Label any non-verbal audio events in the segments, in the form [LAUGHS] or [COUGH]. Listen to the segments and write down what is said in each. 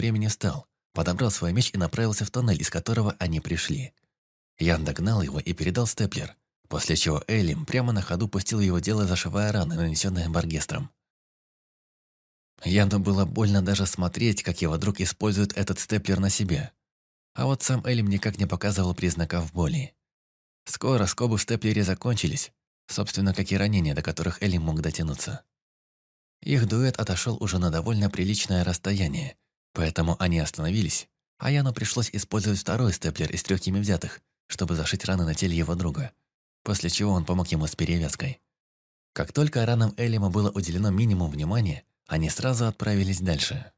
времени встал, подобрал свой меч и направился в тоннель, из которого они пришли. Ян догнал его и передал степлер, после чего Элим прямо на ходу пустил его дело, зашивая раны, нанесенные Баргестром. Яну было больно даже смотреть, как его друг использует этот степлер на себе. А вот сам Элим никак не показывал признаков боли. Скоро скобы в степлере закончились, собственно, как и ранения, до которых Элим мог дотянуться. Их дуэт отошел уже на довольно приличное расстояние, поэтому они остановились, а Яну пришлось использовать второй степлер из трех ими взятых, чтобы зашить раны на теле его друга, после чего он помог ему с перевязкой. Как только ранам Элима было уделено минимум внимания, они сразу отправились дальше.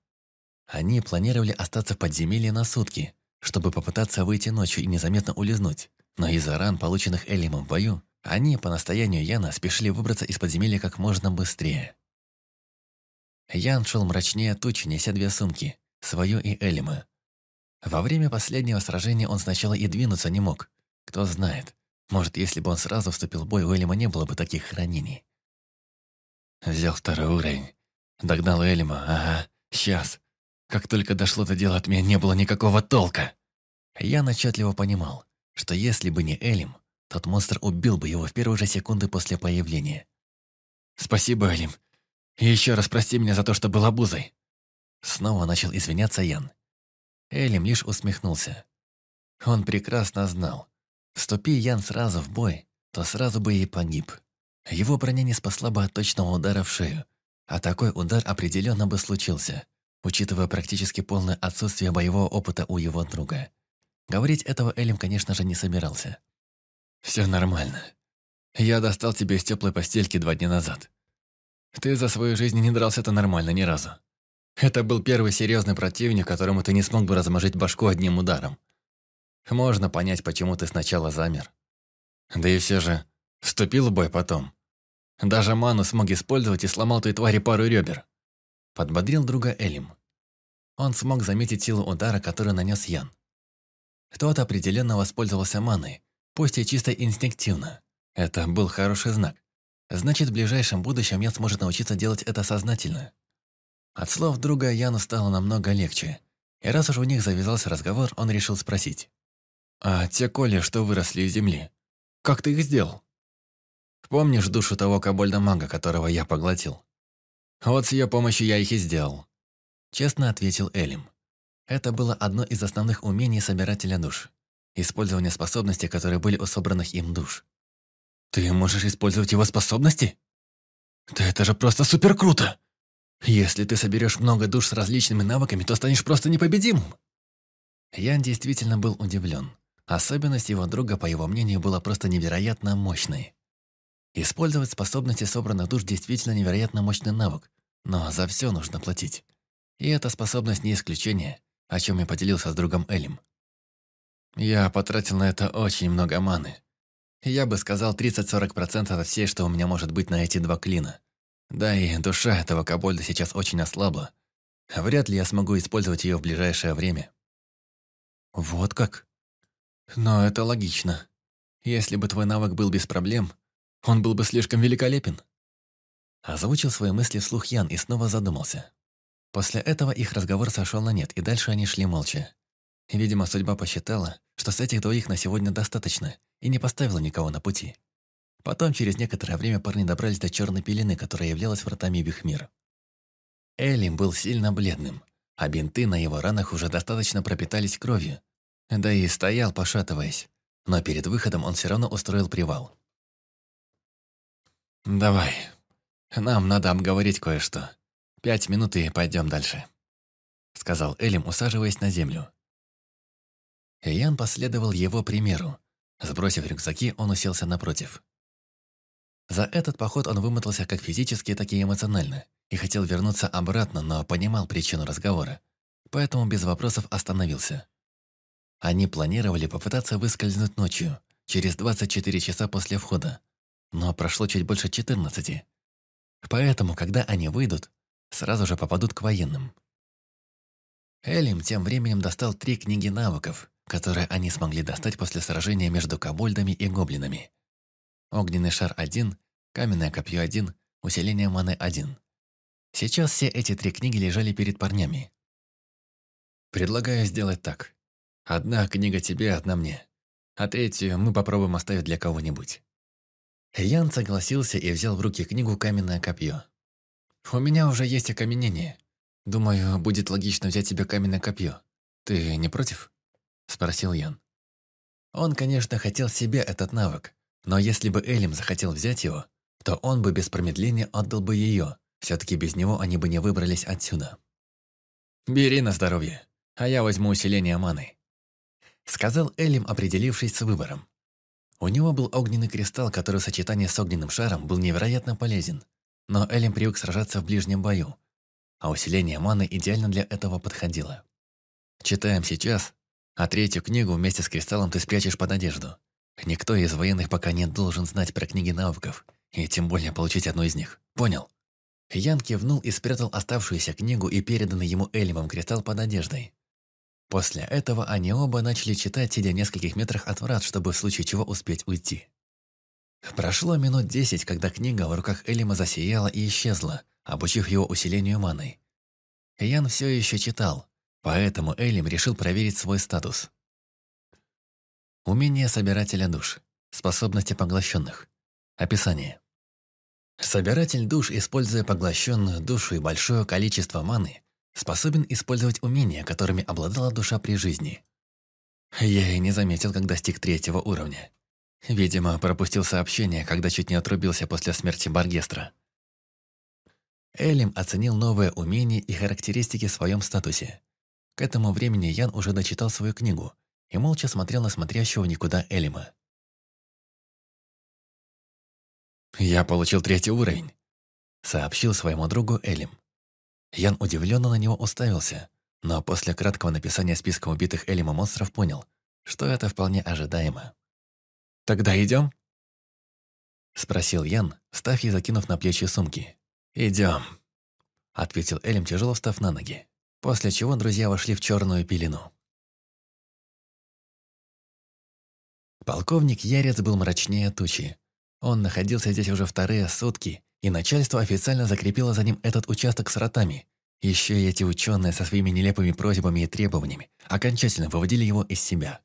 Они планировали остаться в подземелье на сутки, чтобы попытаться выйти ночью и незаметно улизнуть, но из-за ран, полученных Элимом в бою, они, по настоянию Яна, спешили выбраться из подземелья как можно быстрее. Ян шел мрачнее тучи, неся две сумки, свою и Элима. Во время последнего сражения он сначала и двинуться не мог. Кто знает, может, если бы он сразу вступил в бой, у Элима не было бы таких ранений. Взял второй уровень. Догнал Элима, ага, сейчас. Как только дошло до дела, от меня не было никакого толка. Я начатливо понимал, что если бы не Элим, тот монстр убил бы его в первые же секунды после появления. «Спасибо, Элим. И еще раз прости меня за то, что был обузой». Снова начал извиняться Ян. Элим лишь усмехнулся. Он прекрасно знал. Вступи Ян сразу в бой, то сразу бы и погиб. Его броня не спасла бы от точного удара в шею, а такой удар определенно бы случился, учитывая практически полное отсутствие боевого опыта у его друга. Говорить этого Элим, конечно же, не собирался. «Все нормально. Я достал тебя из теплой постельки два дня назад. Ты за свою жизнь не дрался-то нормально ни разу. Это был первый серьезный противник, которому ты не смог бы размажить башку одним ударом. Можно понять, почему ты сначала замер. Да и все же, вступил в бой потом. Даже ману смог использовать и сломал той твари пару ребер. Подбодрил друга Элим. Он смог заметить силу удара, который нанес Ян. Тот определенно воспользовался маной, пусть и чисто инстинктивно. Это был хороший знак. Значит, в ближайшем будущем Ян сможет научиться делать это сознательно. От слов друга Яну стало намного легче. И раз уж у них завязался разговор, он решил спросить. «А те коли, что выросли из земли, как ты их сделал?» «Помнишь душу того кобольда-мага, которого я поглотил?» «Вот с ее помощью я их и сделал», — честно ответил Элим. Это было одно из основных умений собирателя душ. Использование способностей, которые были у собранных им душ. «Ты можешь использовать его способности?» «Да это же просто супер круто!» Если ты соберешь много душ с различными навыками, то станешь просто непобедимым. Ян действительно был удивлен. Особенность его друга, по его мнению, была просто невероятно мощной. Использовать способности собранных душ действительно невероятно мощный навык, но за все нужно платить. И эта способность не исключение, о чем я поделился с другом Элем. Я потратил на это очень много маны. Я бы сказал 30-40% от всей, что у меня может быть на эти два клина. Да и душа этого кобольда сейчас очень ослабла. Вряд ли я смогу использовать ее в ближайшее время. Вот как? Но это логично. Если бы твой навык был без проблем, он был бы слишком великолепен. Озвучил свои мысли вслух Ян и снова задумался. После этого их разговор сошел на нет, и дальше они шли молча. Видимо, судьба посчитала, что с этих двоих на сегодня достаточно, и не поставила никого на пути. Потом, через некоторое время, парни добрались до черной пелены, которая являлась вратами в их мир. Элим был сильно бледным, а бинты на его ранах уже достаточно пропитались кровью, да и стоял, пошатываясь. Но перед выходом он все равно устроил привал. «Давай. Нам надо обговорить кое-что. Пять минут и пойдем дальше», — сказал Элим, усаживаясь на землю. Ян последовал его примеру. Сбросив рюкзаки, он уселся напротив. За этот поход он вымотался как физически, так и эмоционально и хотел вернуться обратно, но понимал причину разговора, поэтому без вопросов остановился. Они планировали попытаться выскользнуть ночью, через 24 часа после входа, но прошло чуть больше 14. Поэтому, когда они выйдут, сразу же попадут к военным. Элим тем временем достал три книги навыков, которые они смогли достать после сражения между кобольдами и гоблинами. Огненный шар 1, каменное копье 1, усиление маны 1. Сейчас все эти три книги лежали перед парнями. Предлагаю сделать так. Одна книга тебе, одна мне. А третью мы попробуем оставить для кого-нибудь». Ян согласился и взял в руки книгу «Каменное копье». «У меня уже есть окаменение. Думаю, будет логично взять себе каменное копье. Ты не против?» – спросил Ян. Он, конечно, хотел себе этот навык, но если бы Элим захотел взять его, то он бы без промедления отдал бы ее. Все-таки без него они бы не выбрались отсюда. «Бери на здоровье, а я возьму усиление маны», — сказал Элим, определившись с выбором. У него был огненный кристалл, который в сочетании с огненным шаром был невероятно полезен. Но Элим привык сражаться в ближнем бою, а усиление маны идеально для этого подходило. Читаем сейчас, а третью книгу вместе с кристаллом ты спрячешь под одежду. Никто из военных пока не должен знать про книги навыков, и тем более получить одну из них. Понял? Ян кивнул и спрятал оставшуюся книгу и переданный ему Элимом кристалл под одеждой. После этого они оба начали читать, сидя в нескольких метрах от врат, чтобы в случае чего успеть уйти. Прошло минут десять, когда книга в руках Элима засияла и исчезла, обучив его усилению маной. Ян все еще читал, поэтому Элим решил проверить свой статус. Умение собирателя душ. Способности поглощенных. Описание. Собиратель душ, используя поглощенную душу и большое количество маны, способен использовать умения, которыми обладала душа при жизни. Я и не заметил, как достиг третьего уровня. Видимо, пропустил сообщение, когда чуть не отрубился после смерти Баргестра. Элим оценил новое умение и характеристики в своем статусе. К этому времени Ян уже дочитал свою книгу и молча смотрел на смотрящего никуда Элима. «Я получил третий уровень», — сообщил своему другу Элим. Ян удивленно на него уставился, но после краткого написания списка убитых Элима монстров понял, что это вполне ожидаемо. «Тогда идем?» — спросил Ян, встав и закинув на плечи сумки. «Идем», — ответил Элим, тяжело встав на ноги, после чего друзья вошли в черную пелену. Полковник Ярец был мрачнее тучи. Он находился здесь уже вторые сутки, и начальство официально закрепило за ним этот участок с ротами. Еще и эти ученые со своими нелепыми просьбами и требованиями окончательно выводили его из себя.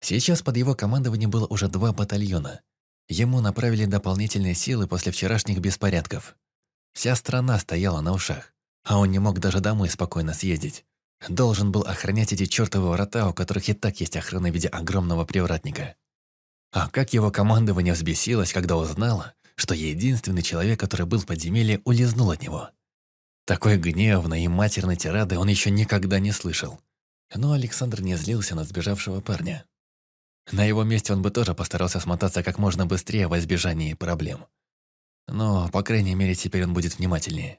Сейчас под его командованием было уже два батальона. Ему направили дополнительные силы после вчерашних беспорядков. Вся страна стояла на ушах, а он не мог даже домой спокойно съездить. Должен был охранять эти чертовы врата, у которых и так есть охрана в виде огромного привратника. А как его командование взбесилось, когда узнало, что единственный человек, который был в подземелье, улизнул от него. Такой гневной и матерной тирады он еще никогда не слышал. Но Александр не злился на сбежавшего парня. На его месте он бы тоже постарался смотаться как можно быстрее во избежание проблем. Но, по крайней мере, теперь он будет внимательнее.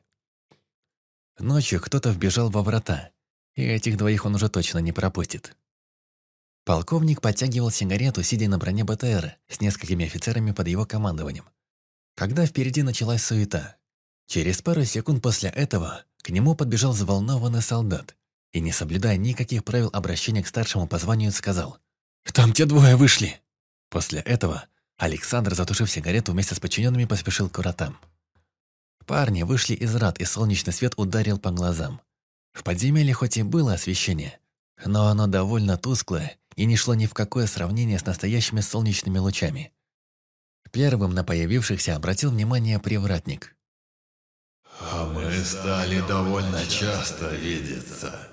Ночью кто-то вбежал во врата, и этих двоих он уже точно не пропустит. Полковник подтягивал сигарету, сидя на броне БТР, с несколькими офицерами под его командованием. Когда впереди началась суета. Через пару секунд после этого к нему подбежал взволнованный солдат и, не соблюдая никаких правил обращения к старшему по званию, сказал «Там те двое вышли!» После этого Александр, затушив сигарету, вместе с подчиненными поспешил к воротам. Парни вышли из рад, и солнечный свет ударил по глазам. В подземелье хоть и было освещение, но оно довольно тусклое и не шло ни в какое сравнение с настоящими солнечными лучами. Первым на появившихся обратил внимание привратник. «А мы стали довольно часто видеться».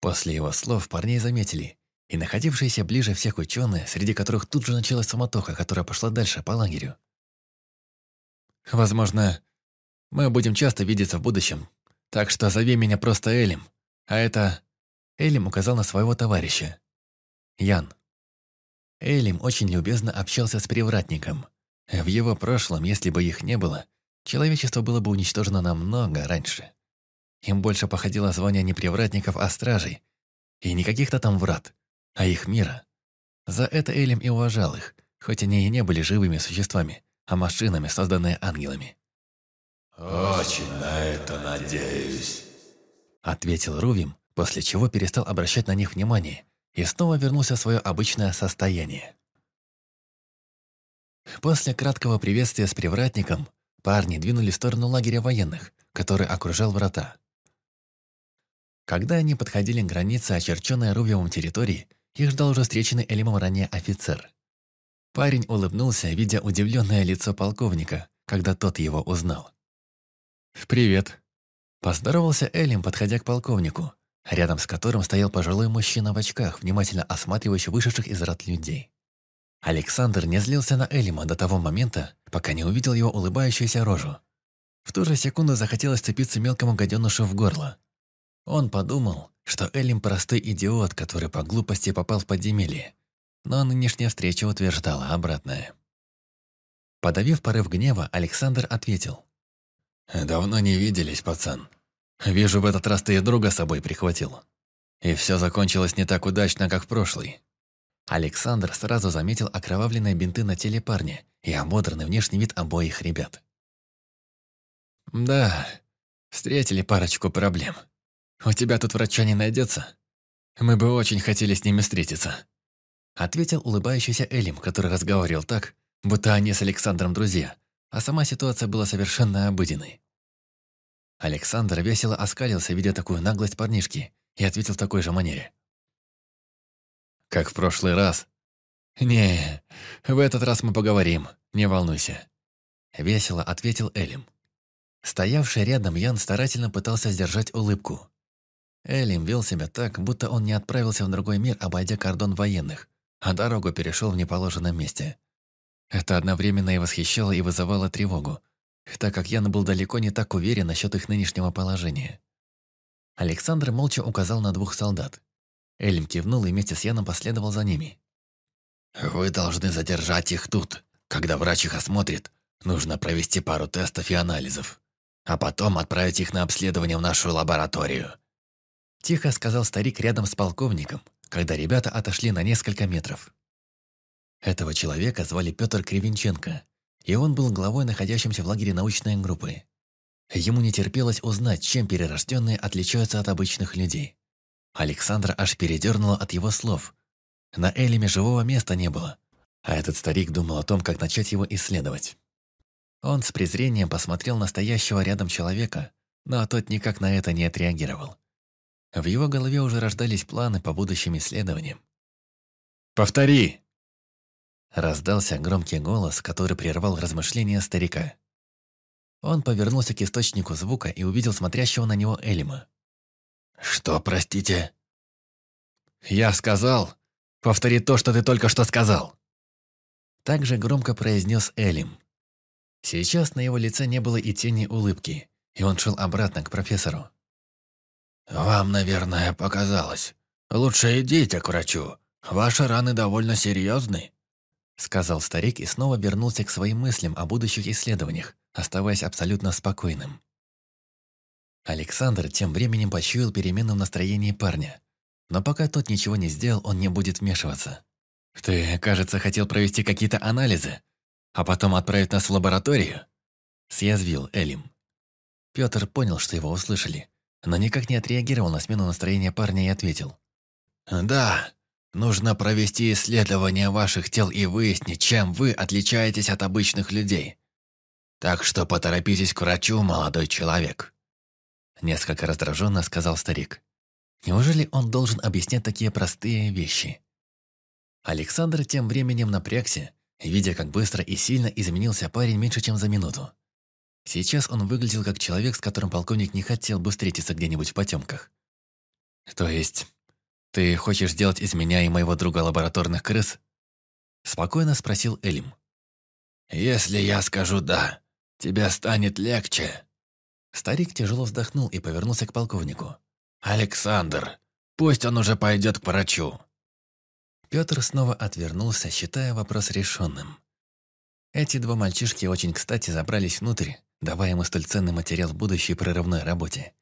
После его слов парней заметили, и находившиеся ближе всех ученые, среди которых тут же началась самотоха, которая пошла дальше по лагерю. «Возможно, мы будем часто видеться в будущем, так что зови меня просто Элим, а это...» Элим указал на своего товарища. «Ян». Элим очень любезно общался с привратником. В его прошлом, если бы их не было, человечество было бы уничтожено намного раньше. Им больше походило звание не привратников, а стражей. И не каких-то там врат, а их мира. За это Элим и уважал их, хоть они и не были живыми существами, а машинами, созданные ангелами. «Очень на это надеюсь», — ответил Рувим, после чего перестал обращать на них внимание и снова вернулся в свое обычное состояние. После краткого приветствия с привратником парни двинули в сторону лагеря военных, который окружал врата. Когда они подходили к границе, очерченной Рувиумом территории, их ждал уже встреченный Элимом ранее офицер. Парень улыбнулся, видя удивленное лицо полковника, когда тот его узнал. «Привет», – поздоровался Элим, подходя к полковнику, рядом с которым стоял пожилой мужчина в очках, внимательно осматривающий вышедших из рад людей. Александр не злился на Элима до того момента, пока не увидел его улыбающуюся рожу. В ту же секунду захотелось цепиться мелкому гаденышу в горло. Он подумал, что Элим простой идиот, который по глупости попал в подземелье. Но нынешняя встреча утверждала обратное. Подавив порыв гнева, Александр ответил. «Давно не виделись, пацан. Вижу, в этот раз ты и друга с собой прихватил. И все закончилось не так удачно, как в прошлый». Александр сразу заметил окровавленные бинты на теле парня и ободранный внешний вид обоих ребят. «Да, встретили парочку проблем. У тебя тут врача не найдется? Мы бы очень хотели с ними встретиться», ответил улыбающийся Элим, который разговаривал так, будто они с Александром друзья, а сама ситуация была совершенно обыденной. Александр весело оскалился, видя такую наглость парнишки, и ответил в такой же манере. «Как в прошлый раз?» «Не, в этот раз мы поговорим, не волнуйся», — весело ответил Элим. Стоявший рядом Ян старательно пытался сдержать улыбку. Элим вел себя так, будто он не отправился в другой мир, обойдя кордон военных, а дорогу перешел в неположенном месте. Это одновременно и восхищало, и вызывало тревогу, так как Ян был далеко не так уверен насчет их нынешнего положения. Александр молча указал на двух солдат. Эльм кивнул и вместе с Яном последовал за ними. «Вы должны задержать их тут. Когда врач их осмотрит, нужно провести пару тестов и анализов, а потом отправить их на обследование в нашу лабораторию». Тихо сказал старик рядом с полковником, когда ребята отошли на несколько метров. Этого человека звали Петр Кривенченко, и он был главой находящимся в лагере научной группы. Ему не терпелось узнать, чем перерожденные отличаются от обычных людей. Александра аж передернула от его слов. На Элиме живого места не было, а этот старик думал о том, как начать его исследовать. Он с презрением посмотрел на стоящего рядом человека, но тот никак на это не отреагировал. В его голове уже рождались планы по будущим исследованиям. «Повтори!» Раздался громкий голос, который прервал размышления старика. Он повернулся к источнику звука и увидел смотрящего на него Элима. «Что, простите?» «Я сказал. Повтори то, что ты только что сказал». Так же громко произнес Элим. Сейчас на его лице не было и тени улыбки, и он шел обратно к профессору. «Вам, наверное, показалось. Лучше идите к врачу. Ваши раны довольно серьезны», — сказал старик и снова вернулся к своим мыслям о будущих исследованиях, оставаясь абсолютно спокойным. Александр тем временем почуял перемену в настроении парня. Но пока тот ничего не сделал, он не будет вмешиваться. «Ты, кажется, хотел провести какие-то анализы, а потом отправить нас в лабораторию?» Съязвил Элим. Петр понял, что его услышали, но никак не отреагировал на смену настроения парня и ответил. «Да, нужно провести исследование ваших тел и выяснить, чем вы отличаетесь от обычных людей. Так что поторопитесь к врачу, молодой человек». Несколько раздраженно сказал старик. Неужели он должен объяснять такие простые вещи? Александр тем временем напрягся, видя, как быстро и сильно изменился парень меньше, чем за минуту. Сейчас он выглядел как человек, с которым полковник не хотел бы встретиться где-нибудь в потемках. «То есть, ты хочешь сделать из меня и моего друга лабораторных крыс?» Спокойно спросил Элим. «Если я скажу «да», тебе станет легче». Старик тяжело вздохнул и повернулся к полковнику. «Александр, пусть он уже пойдет к врачу». Петр снова отвернулся, считая вопрос решенным. Эти два мальчишки очень кстати забрались внутрь, давая ему столь ценный материал в будущей прорывной работе.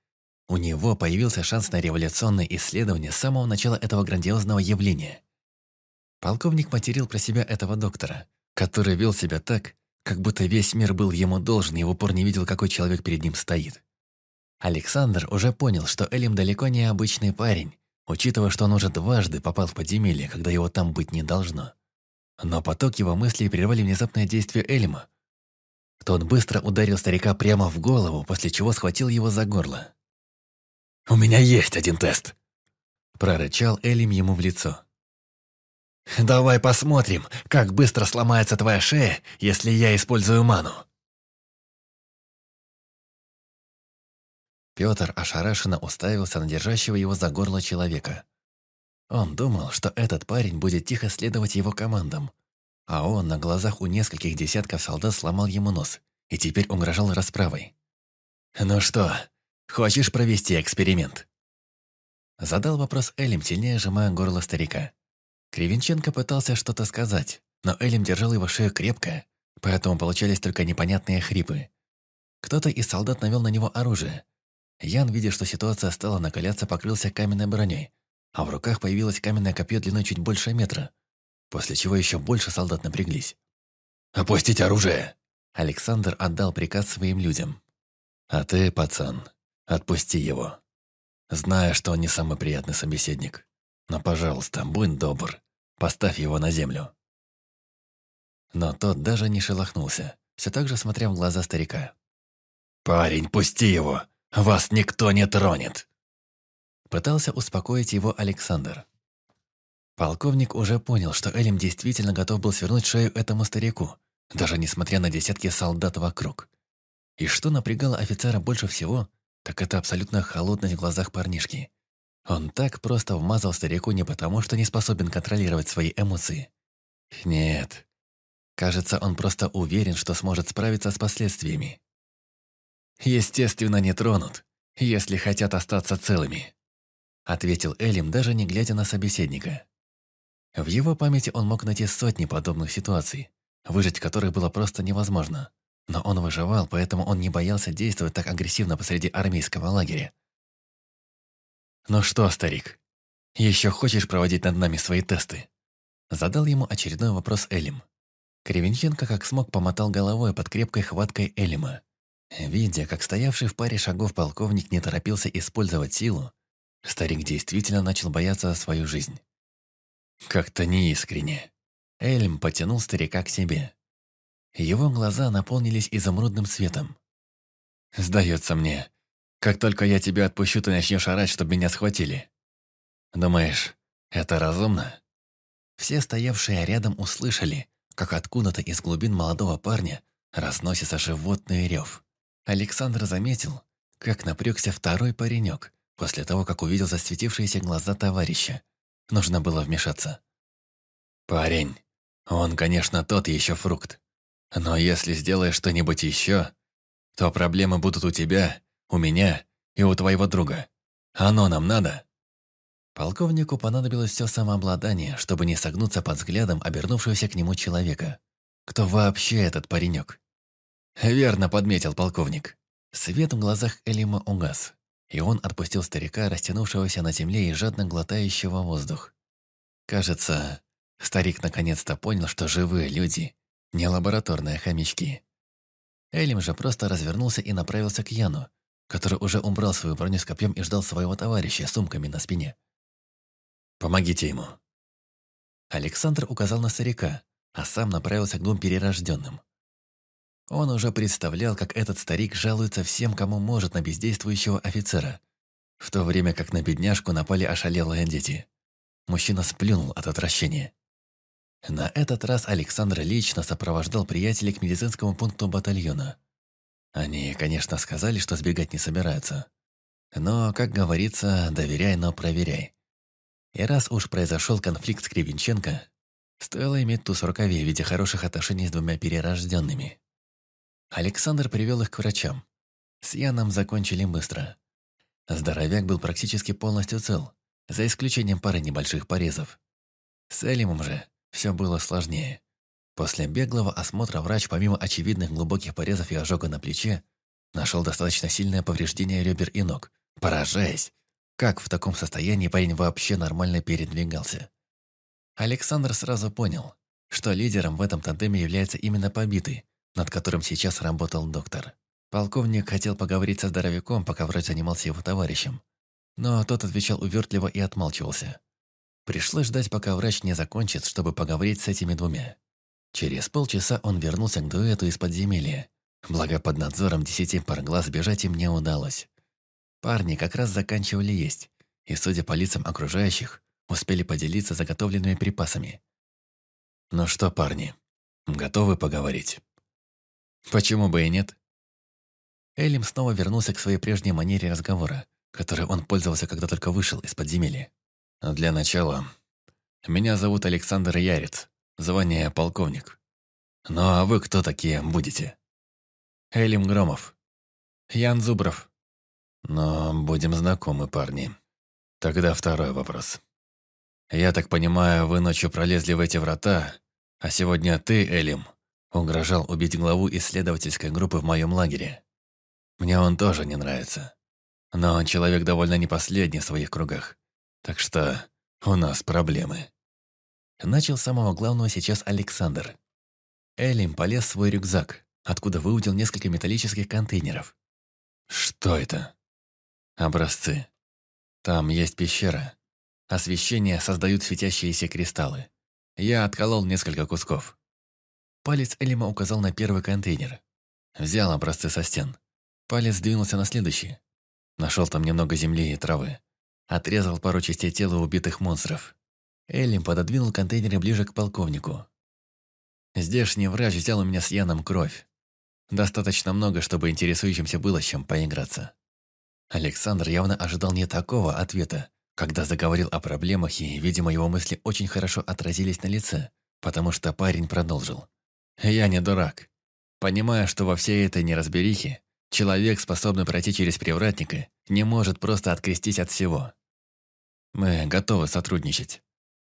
У него появился шанс на революционное исследование с самого начала этого грандиозного явления. Полковник материл про себя этого доктора, который вел себя так, как будто весь мир был ему должен и в упор не видел, какой человек перед ним стоит. Александр уже понял, что Элим далеко не обычный парень, учитывая, что он уже дважды попал в подземелье, когда его там быть не должно. Но поток его мыслей прервали внезапное действие Элима, тот быстро ударил старика прямо в голову, после чего схватил его за горло. «У меня есть один тест!» Прорычал Элим ему в лицо. «Давай посмотрим, как быстро сломается твоя шея, если я использую ману!» Петр ошарашенно уставился на держащего его за горло человека. Он думал, что этот парень будет тихо следовать его командам, а он на глазах у нескольких десятков солдат сломал ему нос и теперь угрожал расправой. «Ну что, хочешь провести эксперимент?» Задал вопрос Элим, сильнее сжимая горло старика. Кривенченко пытался что-то сказать, но Элим держал его шею крепко, поэтому получались только непонятные хрипы. Кто-то из солдат навел на него оружие. Ян, видя, что ситуация стала накаляться, покрылся каменной броней, а в руках появилось каменное копье длиной чуть больше метра, после чего еще больше солдат напряглись. «Опустить оружие!» Александр отдал приказ своим людям. «А ты, пацан, отпусти его. Зная, что он не самый приятный собеседник. Но, пожалуйста, будь добр, поставь его на землю». Но тот даже не шелохнулся, все так же смотря в глаза старика. «Парень, пусти его! Вас никто не тронет!» Пытался успокоить его Александр. Полковник уже понял, что Элим действительно готов был свернуть шею этому старику, даже несмотря на десятки солдат вокруг. И что напрягало офицера больше всего, так это абсолютно холодность в глазах парнишки. Он так просто вмазал старику не потому, что не способен контролировать свои эмоции. Нет. Кажется, он просто уверен, что сможет справиться с последствиями. Естественно, не тронут, если хотят остаться целыми. Ответил Элим, даже не глядя на собеседника. В его памяти он мог найти сотни подобных ситуаций, выжить в которых было просто невозможно. Но он выживал, поэтому он не боялся действовать так агрессивно посреди армейского лагеря. «Ну что, старик, еще хочешь проводить над нами свои тесты?» Задал ему очередной вопрос Элим. Кривенченко как смог помотал головой под крепкой хваткой Элима. Видя, как стоявший в паре шагов полковник не торопился использовать силу, старик действительно начал бояться свою жизнь. Как-то неискренне. Эльм потянул старика к себе. Его глаза наполнились изумрудным светом. «Сдается мне, как только я тебя отпущу, ты начнешь орать, чтобы меня схватили. Думаешь, это разумно?» Все стоявшие рядом услышали, как откуда-то из глубин молодого парня разносится животный рев. Александр заметил, как напрягся второй паренек после того, как увидел засветившиеся глаза товарища. Нужно было вмешаться. «Парень, он, конечно, тот еще фрукт. Но если сделаешь что-нибудь еще, то проблемы будут у тебя, у меня и у твоего друга. Оно нам надо». Полковнику понадобилось все самообладание, чтобы не согнуться под взглядом обернувшегося к нему человека. Кто вообще этот паренек? Верно подметил полковник. Свет в глазах Элима угас, и он отпустил старика, растянувшегося на земле и жадно глотающего воздух. Кажется, старик наконец-то понял, что живые люди не лабораторные хомячки. Элим же просто развернулся и направился к Яну, который уже убрал свою броню с копьем и ждал своего товарища с сумками на спине. «Помогите ему». Александр указал на старика, а сам направился к двум перерожденным. Он уже представлял, как этот старик жалуется всем, кому может на бездействующего офицера, в то время как на бедняжку напали ошалелые дети. Мужчина сплюнул от отвращения. На этот раз Александр лично сопровождал приятелей к медицинскому пункту батальона. Они, конечно, сказали, что сбегать не собираются. Но, как говорится, доверяй, но проверяй. И раз уж произошел конфликт с Кривенченко, стоило иметь туз в рукаве в виде хороших отношений с двумя перерожденными. Александр привел их к врачам. С Яном закончили быстро. Здоровяк был практически полностью цел, за исключением пары небольших порезов. С Элимом же все было сложнее. После беглого осмотра врач, помимо очевидных глубоких порезов и ожога на плече, нашел достаточно сильное повреждение ребер и ног, поражаясь, как в таком состоянии парень вообще нормально передвигался. Александр сразу понял, что лидером в этом тандеме является именно побитый, над которым сейчас работал доктор. Полковник хотел поговорить со здоровяком, пока врач занимался его товарищем, но тот отвечал увертливо и отмалчивался. Пришлось ждать, пока врач не закончит, чтобы поговорить с этими двумя. Через полчаса он вернулся к дуэту из подземелья. Благо под надзором десяти пар глаз бежать им не удалось. Парни как раз заканчивали есть, и, судя по лицам окружающих, успели поделиться заготовленными припасами. «Ну что, парни, готовы поговорить?» «Почему бы и нет?» Элим снова вернулся к своей прежней манере разговора, которой он пользовался, когда только вышел из подземелья. «Для начала, меня зовут Александр Ярец, звание полковник. Ну а вы кто такие будете?» «Элим Громов. Ян Зубров». «Но будем знакомы, парни. Тогда второй вопрос. Я так понимаю, вы ночью пролезли в эти врата, а сегодня ты, Элим, угрожал убить главу исследовательской группы в моем лагере. Мне он тоже не нравится. Но он человек довольно не последний в своих кругах. Так что у нас проблемы. Начал с самого главного сейчас Александр. Элим полез в свой рюкзак, откуда выудил несколько металлических контейнеров. Что это? Образцы. Там есть пещера. Освещение создают светящиеся кристаллы. Я отколол несколько кусков. Палец Элима указал на первый контейнер. Взял образцы со стен. Палец двинулся на следующий. Нашел там немного земли и травы. Отрезал пару частей тела убитых монстров. Эллим пододвинул контейнеры ближе к полковнику. Здешний врач взял у меня с Яном кровь. Достаточно много, чтобы интересующимся было чем поиграться. Александр явно ожидал не такого ответа, когда заговорил о проблемах, и, видимо, его мысли очень хорошо отразились на лице, потому что парень продолжил. «Я не дурак. Понимая, что во всей этой неразберихе Человек, способный пройти через привратника, не может просто открестись от всего. Мы готовы сотрудничать.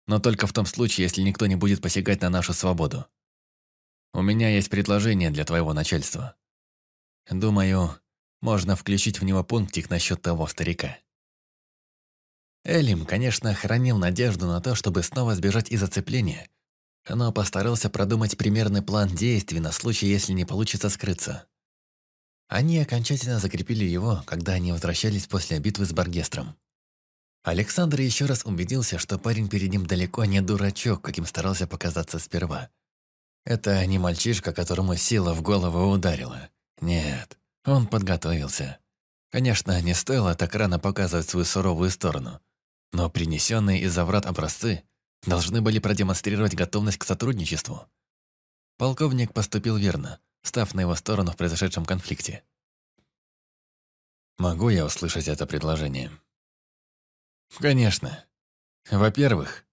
Но только в том случае, если никто не будет посягать на нашу свободу. У меня есть предложение для твоего начальства. Думаю, можно включить в него пунктик насчет того старика. Элим, конечно, хранил надежду на то, чтобы снова сбежать из зацепления, но постарался продумать примерный план действий на случай, если не получится скрыться. Они окончательно закрепили его, когда они возвращались после битвы с Баргестром. Александр еще раз убедился, что парень перед ним далеко не дурачок, каким старался показаться сперва. Это не мальчишка, которому сила в голову ударила. Нет, он подготовился. Конечно, не стоило так рано показывать свою суровую сторону, но принесенные из-за врат образцы должны были продемонстрировать готовность к сотрудничеству. Полковник поступил верно – став на его сторону в произошедшем конфликте. «Могу я услышать это предложение?» «Конечно. Во-первых,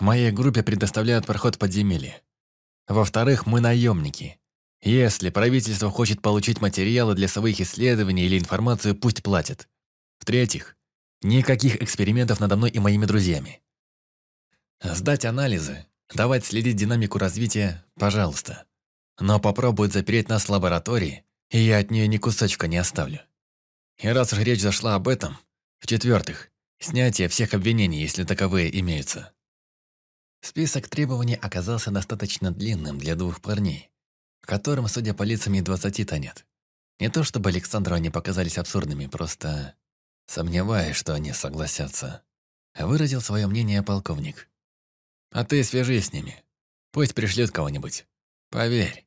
моей группе предоставляют проход в подземелье. Во-вторых, мы наемники. Если правительство хочет получить материалы для своих исследований или информацию, пусть платит. В-третьих, никаких экспериментов надо мной и моими друзьями. Сдать анализы, давать следить динамику развития – пожалуйста. Но попробует запереть нас в лаборатории, и я от нее ни кусочка не оставлю. И раз уж речь зашла об этом, в-четвертых, снятие всех обвинений, если таковые имеются. Список требований оказался достаточно длинным для двух парней, которым, судя по лицам, и двадцати-то нет. Не то чтобы Александру они показались абсурдными, просто сомневаюсь, что они согласятся. Выразил свое мнение полковник. А ты свяжись с ними. Пусть пришлют кого-нибудь. Поверь,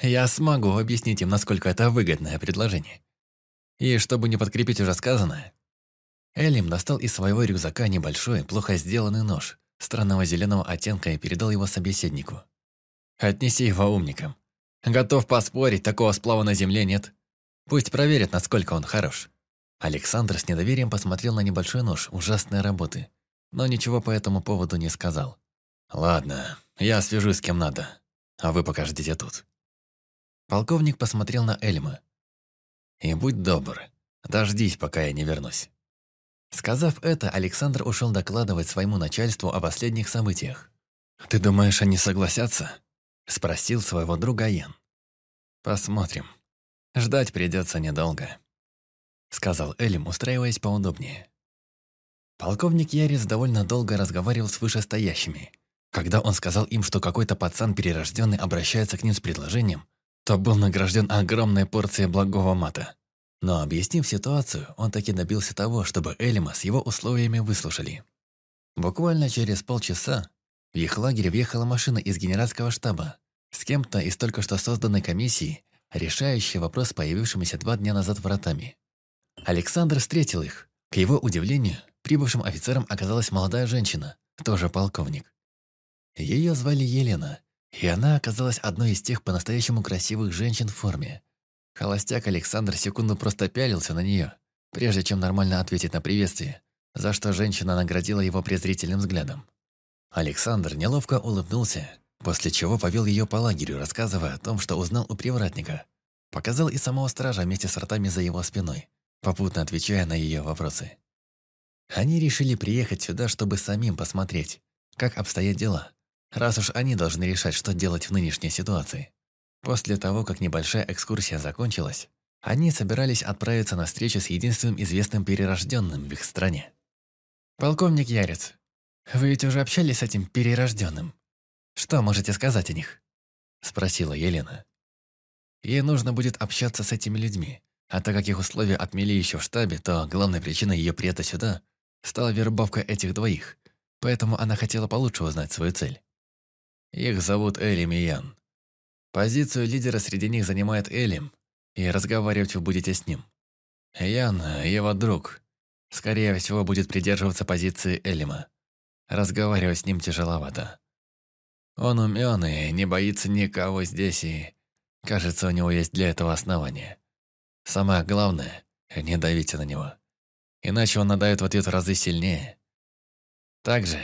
я смогу объяснить им, насколько это выгодное предложение. И чтобы не подкрепить уже сказанное, Элим достал из своего рюкзака небольшой, плохо сделанный нож странного зеленого оттенка и передал его собеседнику. «Отнеси его умникам. Готов поспорить, такого сплава на земле нет. Пусть проверят, насколько он хорош». Александр с недоверием посмотрел на небольшой нож ужасной работы, но ничего по этому поводу не сказал. «Ладно, я свяжусь с кем надо, а вы пока ждите тут». Полковник посмотрел на Эльма. «И будь добр, дождись, пока я не вернусь». Сказав это, Александр ушел докладывать своему начальству о последних событиях. «Ты думаешь, они согласятся?» – спросил своего друга Ян. «Посмотрим. Ждать придется недолго», – сказал Элим, устраиваясь поудобнее. Полковник Ярис довольно долго разговаривал с вышестоящими. Когда он сказал им, что какой-то пацан перерожденный обращается к ним с предложением, то был награжден огромной порцией благого мата. Но объяснив ситуацию, он таки добился того, чтобы Элима с его условиями выслушали. Буквально через полчаса в их лагерь въехала машина из генеральского штаба с кем-то из только что созданной комиссии, решающей вопрос с появившимися два дня назад вратами. Александр встретил их. К его удивлению, прибывшим офицером оказалась молодая женщина, тоже полковник. Ее звали Елена, и она оказалась одной из тех по-настоящему красивых женщин в форме. Холостяк Александр секунду просто пялился на нее, прежде чем нормально ответить на приветствие, за что женщина наградила его презрительным взглядом. Александр неловко улыбнулся, после чего повел ее по лагерю, рассказывая о том, что узнал у привратника. Показал и самого стража вместе с ротами за его спиной, попутно отвечая на ее вопросы. Они решили приехать сюда, чтобы самим посмотреть, как обстоят дела, раз уж они должны решать, что делать в нынешней ситуации. После того, как небольшая экскурсия закончилась, они собирались отправиться на встречу с единственным известным перерожденным в их стране. «Полковник Ярец, вы ведь уже общались с этим перерожденным. Что можете сказать о них?» Спросила Елена. Ей нужно будет общаться с этими людьми, а так как их условия отмели еще в штабе, то главной причиной ее приезда сюда стала вербовка этих двоих, поэтому она хотела получше узнать свою цель. Их зовут Элим и Ян. Позицию лидера среди них занимает Элим, и разговаривать вы будете с ним. Ян, его друг, скорее всего, будет придерживаться позиции Элима. Разговаривать с ним тяжеловато. Он умен и не боится никого здесь, и, кажется, у него есть для этого основания. Самое главное – не давите на него. Иначе он надавит в ответ разы сильнее. Также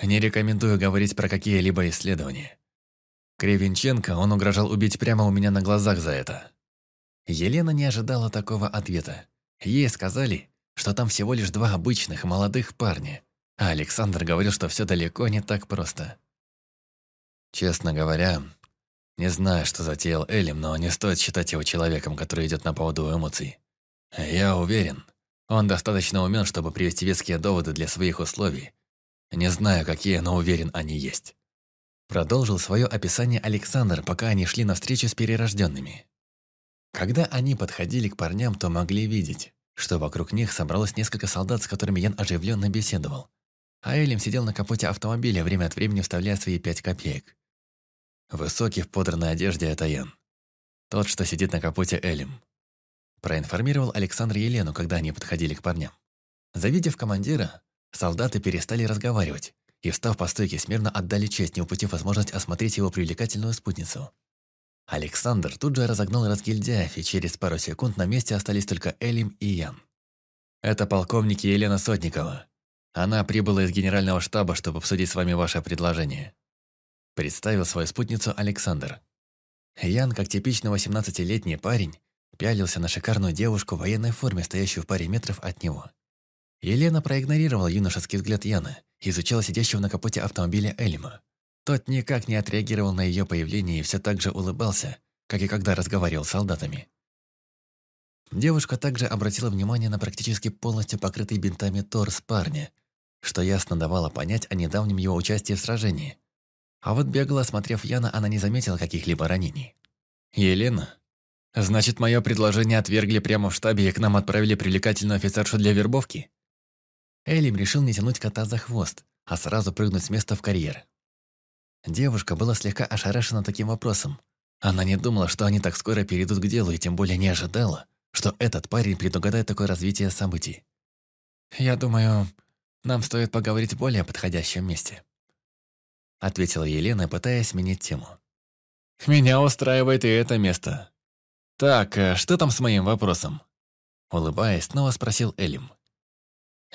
не рекомендую говорить про какие-либо исследования. Кривенченко он угрожал убить прямо у меня на глазах за это. Елена не ожидала такого ответа. Ей сказали, что там всего лишь два обычных молодых парня, а Александр говорил, что все далеко не так просто. Честно говоря, не знаю, что затеял Элим, но не стоит считать его человеком, который идет на поводу эмоций. Я уверен, он достаточно умен, чтобы привести веские доводы для своих условий. Не знаю, какие, но уверен, они есть. Продолжил свое описание Александр, пока они шли навстречу с перерожденными. Когда они подходили к парням, то могли видеть, что вокруг них собралось несколько солдат, с которыми Ян оживленно беседовал. А Элим сидел на капоте автомобиля, время от времени вставляя свои пять копеек. Высокий в подранной одежде – это Ян. Тот, что сидит на капоте Элим. Проинформировал Александр Елену, когда они подходили к парням. Завидев командира, солдаты перестали разговаривать и, встав по стойке, смирно отдали честь, не упустив возможность осмотреть его привлекательную спутницу. Александр тут же разогнал разгильдяев, и через пару секунд на месте остались только Элим и Ян. «Это полковник Елена Сотникова. Она прибыла из генерального штаба, чтобы обсудить с вами ваше предложение». Представил свою спутницу Александр. Ян, как типичный 18-летний парень, пялился на шикарную девушку в военной форме, стоящую в паре метров от него. Елена проигнорировала юношеский взгляд Яна изучала сидящего на капоте автомобиля Элима. Тот никак не отреагировал на ее появление и все так же улыбался, как и когда разговаривал с солдатами. Девушка также обратила внимание на практически полностью покрытый бинтами торс парня, что ясно давало понять о недавнем его участии в сражении. А вот бегло осмотрев Яна, она не заметила каких-либо ранений. «Елена, значит, мое предложение отвергли прямо в штабе и к нам отправили привлекательную офицершу для вербовки?» Элим решил не тянуть кота за хвост, а сразу прыгнуть с места в карьер. Девушка была слегка ошарашена таким вопросом. Она не думала, что они так скоро перейдут к делу, и тем более не ожидала, что этот парень предугадает такое развитие событий. «Я думаю, нам стоит поговорить в более подходящем месте», ответила Елена, пытаясь сменить тему. «Меня устраивает и это место. Так, э, что там с моим вопросом?» Улыбаясь, снова спросил Элим.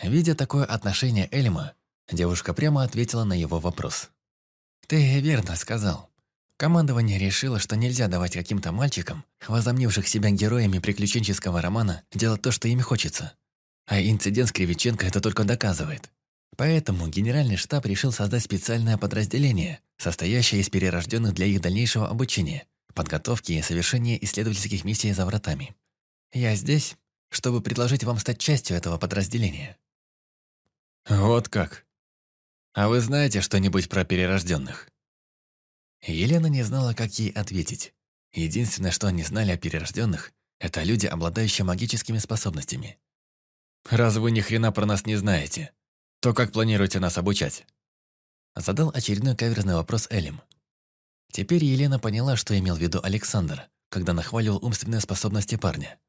Видя такое отношение Элима, девушка прямо ответила на его вопрос. «Ты верно сказал. Командование решило, что нельзя давать каким-то мальчикам, возомнивших себя героями приключенческого романа, делать то, что им хочется. А инцидент с Кривиченко это только доказывает. Поэтому Генеральный штаб решил создать специальное подразделение, состоящее из перерожденных для их дальнейшего обучения, подготовки и совершения исследовательских миссий за вратами. Я здесь, чтобы предложить вам стать частью этого подразделения. Вот как. А вы знаете что-нибудь про перерожденных? Елена не знала, как ей ответить. Единственное, что они знали о перерожденных, это люди, обладающие магическими способностями. «Раз вы ни хрена про нас не знаете, то как планируете нас обучать?» Задал очередной каверзный вопрос Элим. Теперь Елена поняла, что имел в виду Александр, когда нахваливал умственные способности парня.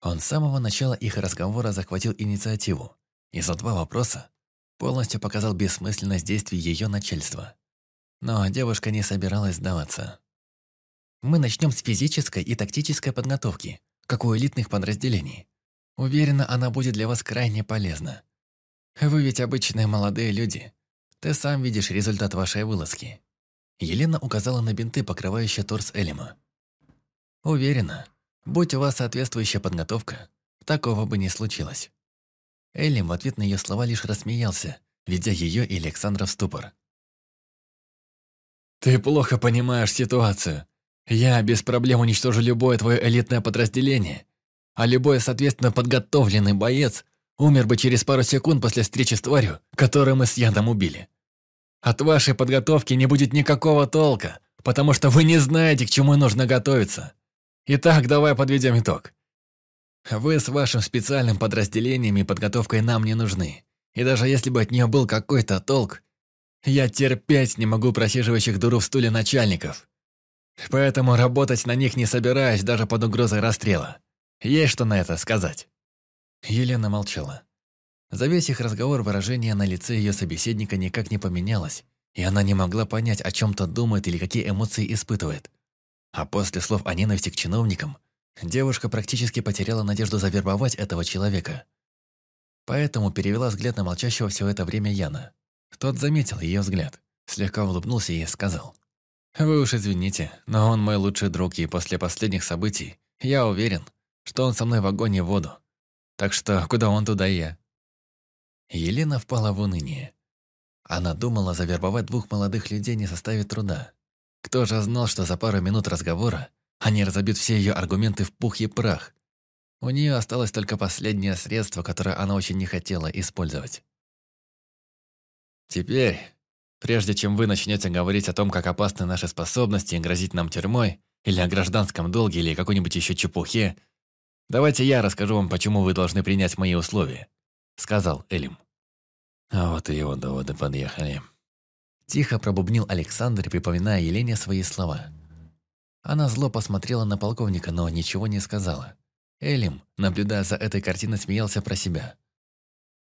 Он с самого начала их разговора захватил инициативу и за два вопроса полностью показал бессмысленность действий ее начальства. Но девушка не собиралась сдаваться. «Мы начнем с физической и тактической подготовки, как у элитных подразделений. Уверена, она будет для вас крайне полезна. Вы ведь обычные молодые люди. Ты сам видишь результат вашей вылазки». Елена указала на бинты, покрывающие торс Элима. «Уверена, будь у вас соответствующая подготовка, такого бы не случилось». Элим в ответ на ее слова лишь рассмеялся, ведя ее и Александра в ступор. «Ты плохо понимаешь ситуацию. Я без проблем уничтожу любое твое элитное подразделение, а любой, соответственно, подготовленный боец умер бы через пару секунд после встречи с тварью, которую мы с Ядом убили. От вашей подготовки не будет никакого толка, потому что вы не знаете, к чему нужно готовиться. Итак, давай подведем итог. Вы с вашим специальным подразделением и подготовкой нам не нужны. И даже если бы от нее был какой-то толк, я терпеть не могу просиживающих дуру в стуле начальников. Поэтому работать на них не собираюсь даже под угрозой расстрела. Есть что на это сказать?» Елена молчала. За весь их разговор выражение на лице ее собеседника никак не поменялось, и она не могла понять, о чем тот думает или какие эмоции испытывает. А после слов о ненависти к чиновникам, девушка практически потеряла надежду завербовать этого человека. Поэтому перевела взгляд на молчащего все это время Яна. Тот заметил ее взгляд, слегка улыбнулся и сказал. «Вы уж извините, но он мой лучший друг, и после последних событий я уверен, что он со мной в огонь и в воду. Так что куда он, туда и я». Елена впала в уныние. Она думала, завербовать двух молодых людей не составит труда. Кто же знал, что за пару минут разговора они разобьют все ее аргументы в пух и прах. У нее осталось только последнее средство, которое она очень не хотела использовать. Теперь, прежде чем вы начнете говорить о том, как опасны наши способности и грозить нам тюрьмой, или о гражданском долге, или какой-нибудь еще чепухе, давайте я расскажу вам, почему вы должны принять мои условия», — сказал Элим. А вот и его доводы подъехали. Тихо пробубнил Александр, припоминая Елене свои слова. Она зло посмотрела на полковника, но ничего не сказала. Элим, наблюдая за этой картиной, смеялся про себя.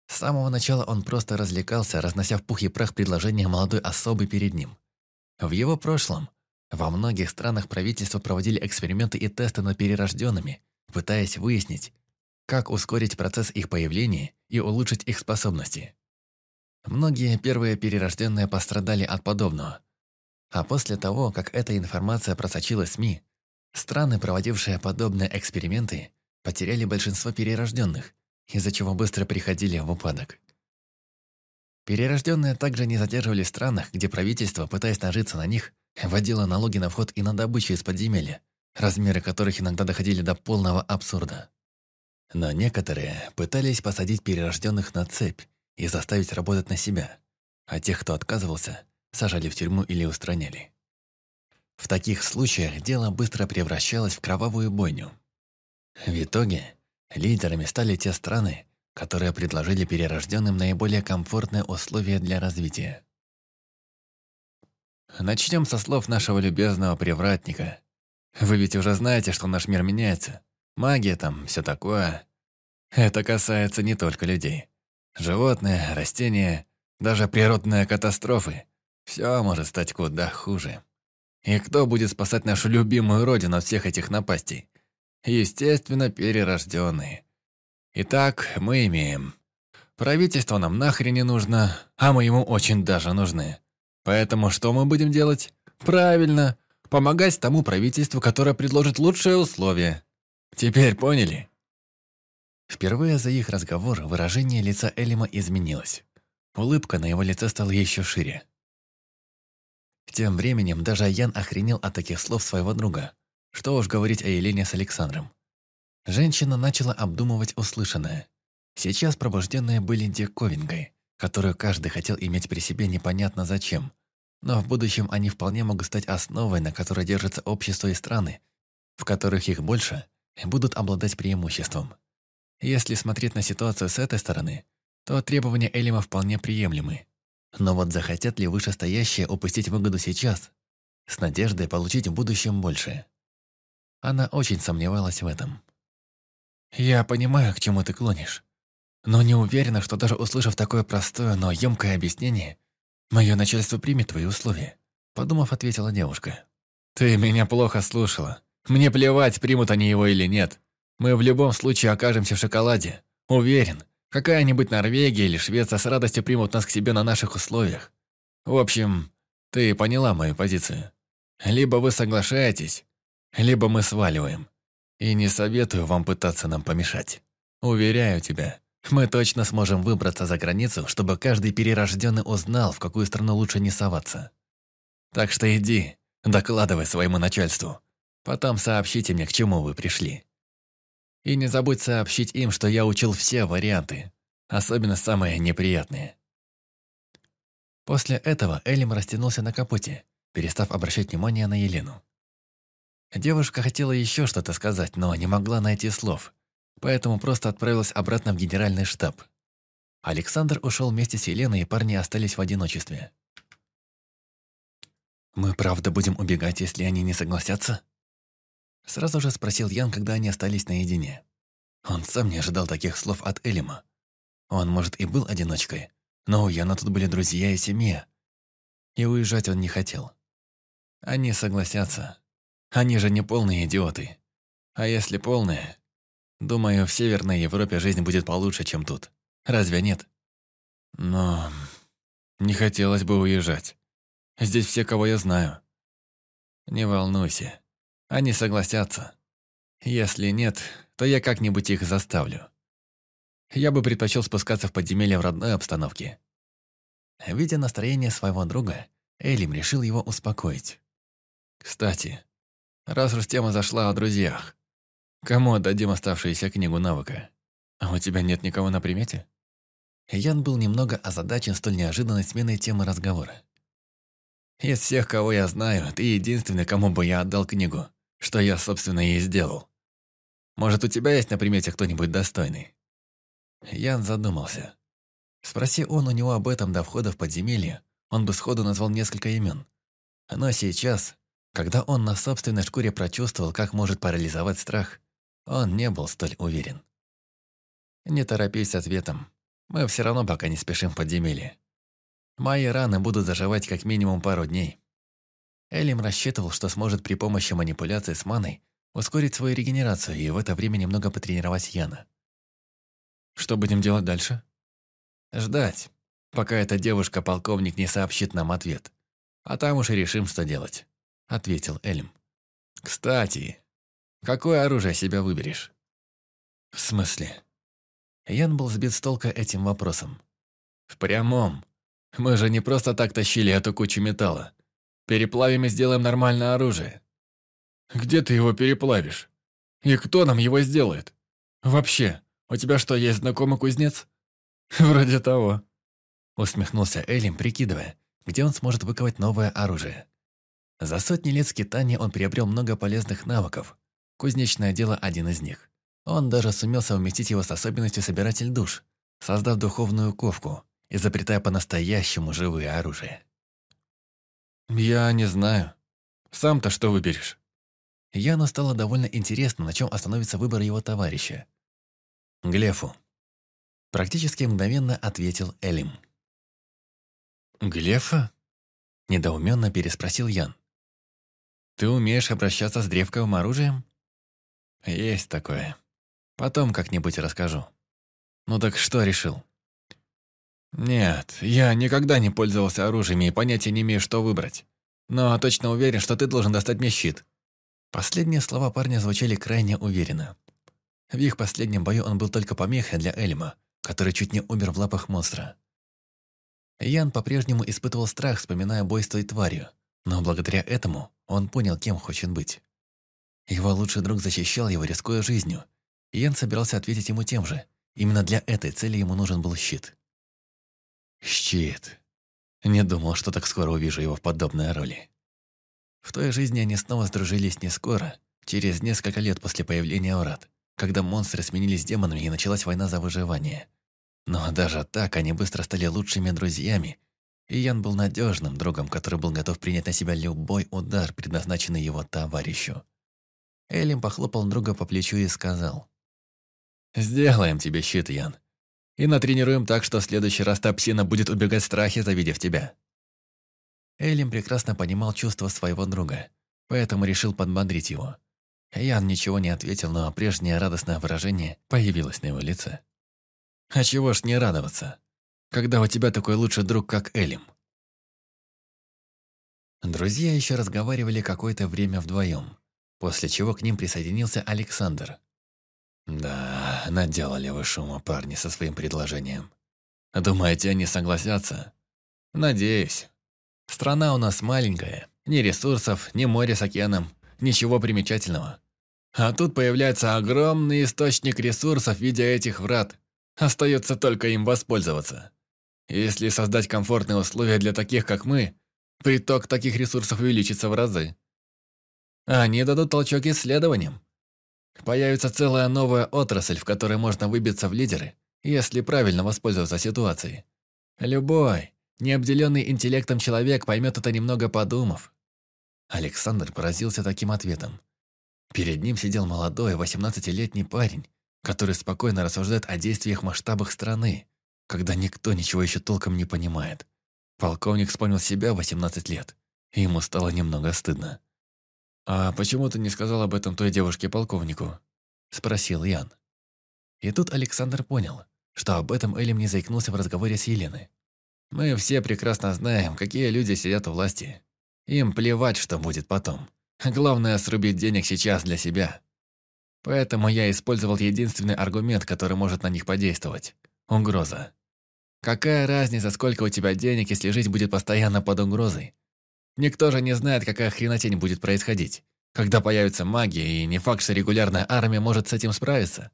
С самого начала он просто развлекался, разнося в пух и прах предложения молодой особы перед ним. В его прошлом во многих странах правительства проводили эксперименты и тесты над перерожденными, пытаясь выяснить, как ускорить процесс их появления и улучшить их способности. Многие первые перерожденные пострадали от подобного. А после того, как эта информация просочилась в СМИ, страны, проводившие подобные эксперименты, потеряли большинство перерожденных, из-за чего быстро приходили в упадок. Перерожденные также не задерживали в странах, где правительство, пытаясь нажиться на них, вводило налоги на вход и на добычу из подземелья, размеры которых иногда доходили до полного абсурда. Но некоторые пытались посадить перерожденных на цепь и заставить работать на себя, а тех, кто отказывался, сажали в тюрьму или устраняли. В таких случаях дело быстро превращалось в кровавую бойню. В итоге Лидерами стали те страны, которые предложили перерожденным наиболее комфортные условия для развития. Начнем со слов нашего любезного привратника. Вы ведь уже знаете, что наш мир меняется. Магия там, все такое. Это касается не только людей. Животные, растения, даже природные катастрофы. Все может стать куда хуже. И кто будет спасать нашу любимую родину от всех этих напастей? Естественно, перерожденные. Итак, мы имеем. Правительство нам нахрен не нужно, а мы ему очень даже нужны. Поэтому что мы будем делать? Правильно, помогать тому правительству, которое предложит лучшие условия. Теперь поняли? Впервые за их разговор выражение лица Элима изменилось. Улыбка на его лице стала еще шире. Тем временем даже Ян охренел от таких слов своего друга. Что уж говорить о Елене с Александром. Женщина начала обдумывать услышанное. Сейчас пробужденные были диковинкой, которую каждый хотел иметь при себе непонятно зачем. Но в будущем они вполне могут стать основой, на которой держится общество и страны, в которых их больше, будут обладать преимуществом. Если смотреть на ситуацию с этой стороны, то требования Элима вполне приемлемы. Но вот захотят ли вышестоящие упустить выгоду сейчас, с надеждой получить в будущем больше? Она очень сомневалась в этом. «Я понимаю, к чему ты клонишь, но не уверена, что даже услышав такое простое, но емкое объяснение, мое начальство примет твои условия», подумав, ответила девушка. «Ты меня плохо слушала. Мне плевать, примут они его или нет. Мы в любом случае окажемся в шоколаде. Уверен, какая-нибудь Норвегия или Швеция с радостью примут нас к себе на наших условиях. В общем, ты поняла мою позицию. Либо вы соглашаетесь, либо мы сваливаем. И не советую вам пытаться нам помешать. Уверяю тебя, мы точно сможем выбраться за границу, чтобы каждый перерожденный узнал, в какую страну лучше не соваться. Так что иди, докладывай своему начальству. Потом сообщите мне, к чему вы пришли. И не забудь сообщить им, что я учил все варианты, особенно самые неприятные. После этого Элим растянулся на капоте, перестав обращать внимание на Елену. Девушка хотела еще что-то сказать, но не могла найти слов, поэтому просто отправилась обратно в генеральный штаб. Александр ушел вместе с Еленой, и парни остались в одиночестве. «Мы правда будем убегать, если они не согласятся?» Сразу же спросил Ян, когда они остались наедине. Он сам не ожидал таких слов от Элима. Он, может, и был одиночкой, но у Яна тут были друзья и семья. И уезжать он не хотел. Они согласятся. Они же не полные идиоты. А если полные, думаю, в Северной Европе жизнь будет получше, чем тут. Разве нет? Но не хотелось бы уезжать. Здесь все, кого я знаю. Не волнуйся. Они согласятся. Если нет, то я как-нибудь их заставлю. Я бы предпочел спускаться в подземелье в родной обстановке. Видя настроение своего друга, Элим решил его успокоить. «Кстати, Раз уж тема зашла о друзьях, кому отдадим оставшуюся книгу навыка? А у тебя нет никого на примете? Ян был немного озадачен столь неожиданной сменой темы разговора. Из всех, кого я знаю, ты единственный, кому бы я отдал книгу, что я, собственно, и сделал. Может, у тебя есть на примете кто-нибудь достойный?» Ян задумался. Спроси он у него об этом до входа в подземелье, он бы сходу назвал несколько имен. Но сейчас, когда он на собственной шкуре прочувствовал, как может парализовать страх, он не был столь уверен. «Не торопись с ответом. Мы все равно пока не спешим в подземелье. Мои раны будут заживать как минимум пару дней». Элим рассчитывал, что сможет при помощи манипуляции с маной ускорить свою регенерацию и в это время немного потренировать Яна. «Что будем делать дальше?» «Ждать, пока эта девушка-полковник не сообщит нам ответ. А там уж и решим, что делать» ответил Эльм. «Кстати, какое оружие себя выберешь?» «В смысле?» Ян был сбит с толка этим вопросом. «В прямом. Мы же не просто так тащили эту кучу металла. Переплавим и сделаем нормальное оружие». «Где ты его переплавишь? И кто нам его сделает? Вообще, у тебя что, есть знакомый кузнец?» [LAUGHS] «Вроде того», — усмехнулся Элим, прикидывая, где он сможет выковать новое оружие. За сотни лет скитания он приобрел много полезных навыков. Кузнечное дело – один из них. Он даже сумел совместить его с особенностью собиратель душ, создав духовную ковку, изобретая по-настоящему живое оружие. «Я не знаю. Сам-то что выберешь?» Яну стало довольно интересно, на чем остановится выбор его товарища. «Глефу». Практически мгновенно ответил Элим. «Глефа?» – недоуменно переспросил Ян. Ты умеешь обращаться с древковым оружием? Есть такое. Потом как-нибудь расскажу. Ну так что решил? Нет, я никогда не пользовался оружием и понятия не имею, что выбрать. Но точно уверен, что ты должен достать мне щит. Последние слова парня звучали крайне уверенно. В их последнем бою он был только помехой для Эльма, который чуть не умер в лапах монстра. Ян по-прежнему испытывал страх, вспоминая бой с той тварью, но благодаря этому он понял, кем хочет быть. Его лучший друг защищал его, рискуя жизнью. Ян собирался ответить ему тем же. Именно для этой цели ему нужен был щит. Щит. Не думал, что так скоро увижу его в подобной роли. В той жизни они снова сдружились не скоро, через несколько лет после появления Орат, когда монстры сменились демонами и началась война за выживание. Но даже так они быстро стали лучшими друзьями и Ян был надежным другом, который был готов принять на себя любой удар, предназначенный его товарищу. Элим похлопал друга по плечу и сказал. «Сделаем тебе щит, Ян. И натренируем так, что в следующий раз та псина будет убегать в страхе, завидев тебя». Элим прекрасно понимал чувства своего друга, поэтому решил подбодрить его. Ян ничего не ответил, но прежнее радостное выражение появилось на его лице. «А чего ж не радоваться, когда у тебя такой лучший друг, как Элим?» Друзья еще разговаривали какое-то время вдвоем, после чего к ним присоединился Александр. «Да, наделали вы шума, парни, со своим предложением. Думаете, они согласятся? Надеюсь. Страна у нас маленькая, ни ресурсов, ни море с океаном, ничего примечательного. А тут появляется огромный источник ресурсов в виде этих врат. Остается только им воспользоваться. Если создать комфортные условия для таких, как мы, приток таких ресурсов увеличится в разы. Они дадут толчок исследованиям. Появится целая новая отрасль, в которой можно выбиться в лидеры, если правильно воспользоваться ситуацией. Любой, необделенный интеллектом человек поймет это немного подумав. Александр поразился таким ответом. Перед ним сидел молодой, 18-летний парень, который спокойно рассуждает о действиях масштабах страны, когда никто ничего еще толком не понимает. Полковник вспомнил себя 18 лет, и ему стало немного стыдно. «А почему ты не сказал об этом той девушке-полковнику?» – спросил Ян. И тут Александр понял, что об этом Элим не заикнулся в разговоре с Еленой. «Мы все прекрасно знаем, какие люди сидят у власти. Им плевать, что будет потом. Главное – срубить денег сейчас для себя. Поэтому я использовал единственный аргумент, который может на них подействовать – угроза. Какая разница, сколько у тебя денег, если жизнь будет постоянно под угрозой? Никто же не знает, какая хренотень будет происходить, когда появится магия, и не факт, что регулярная армия может с этим справиться.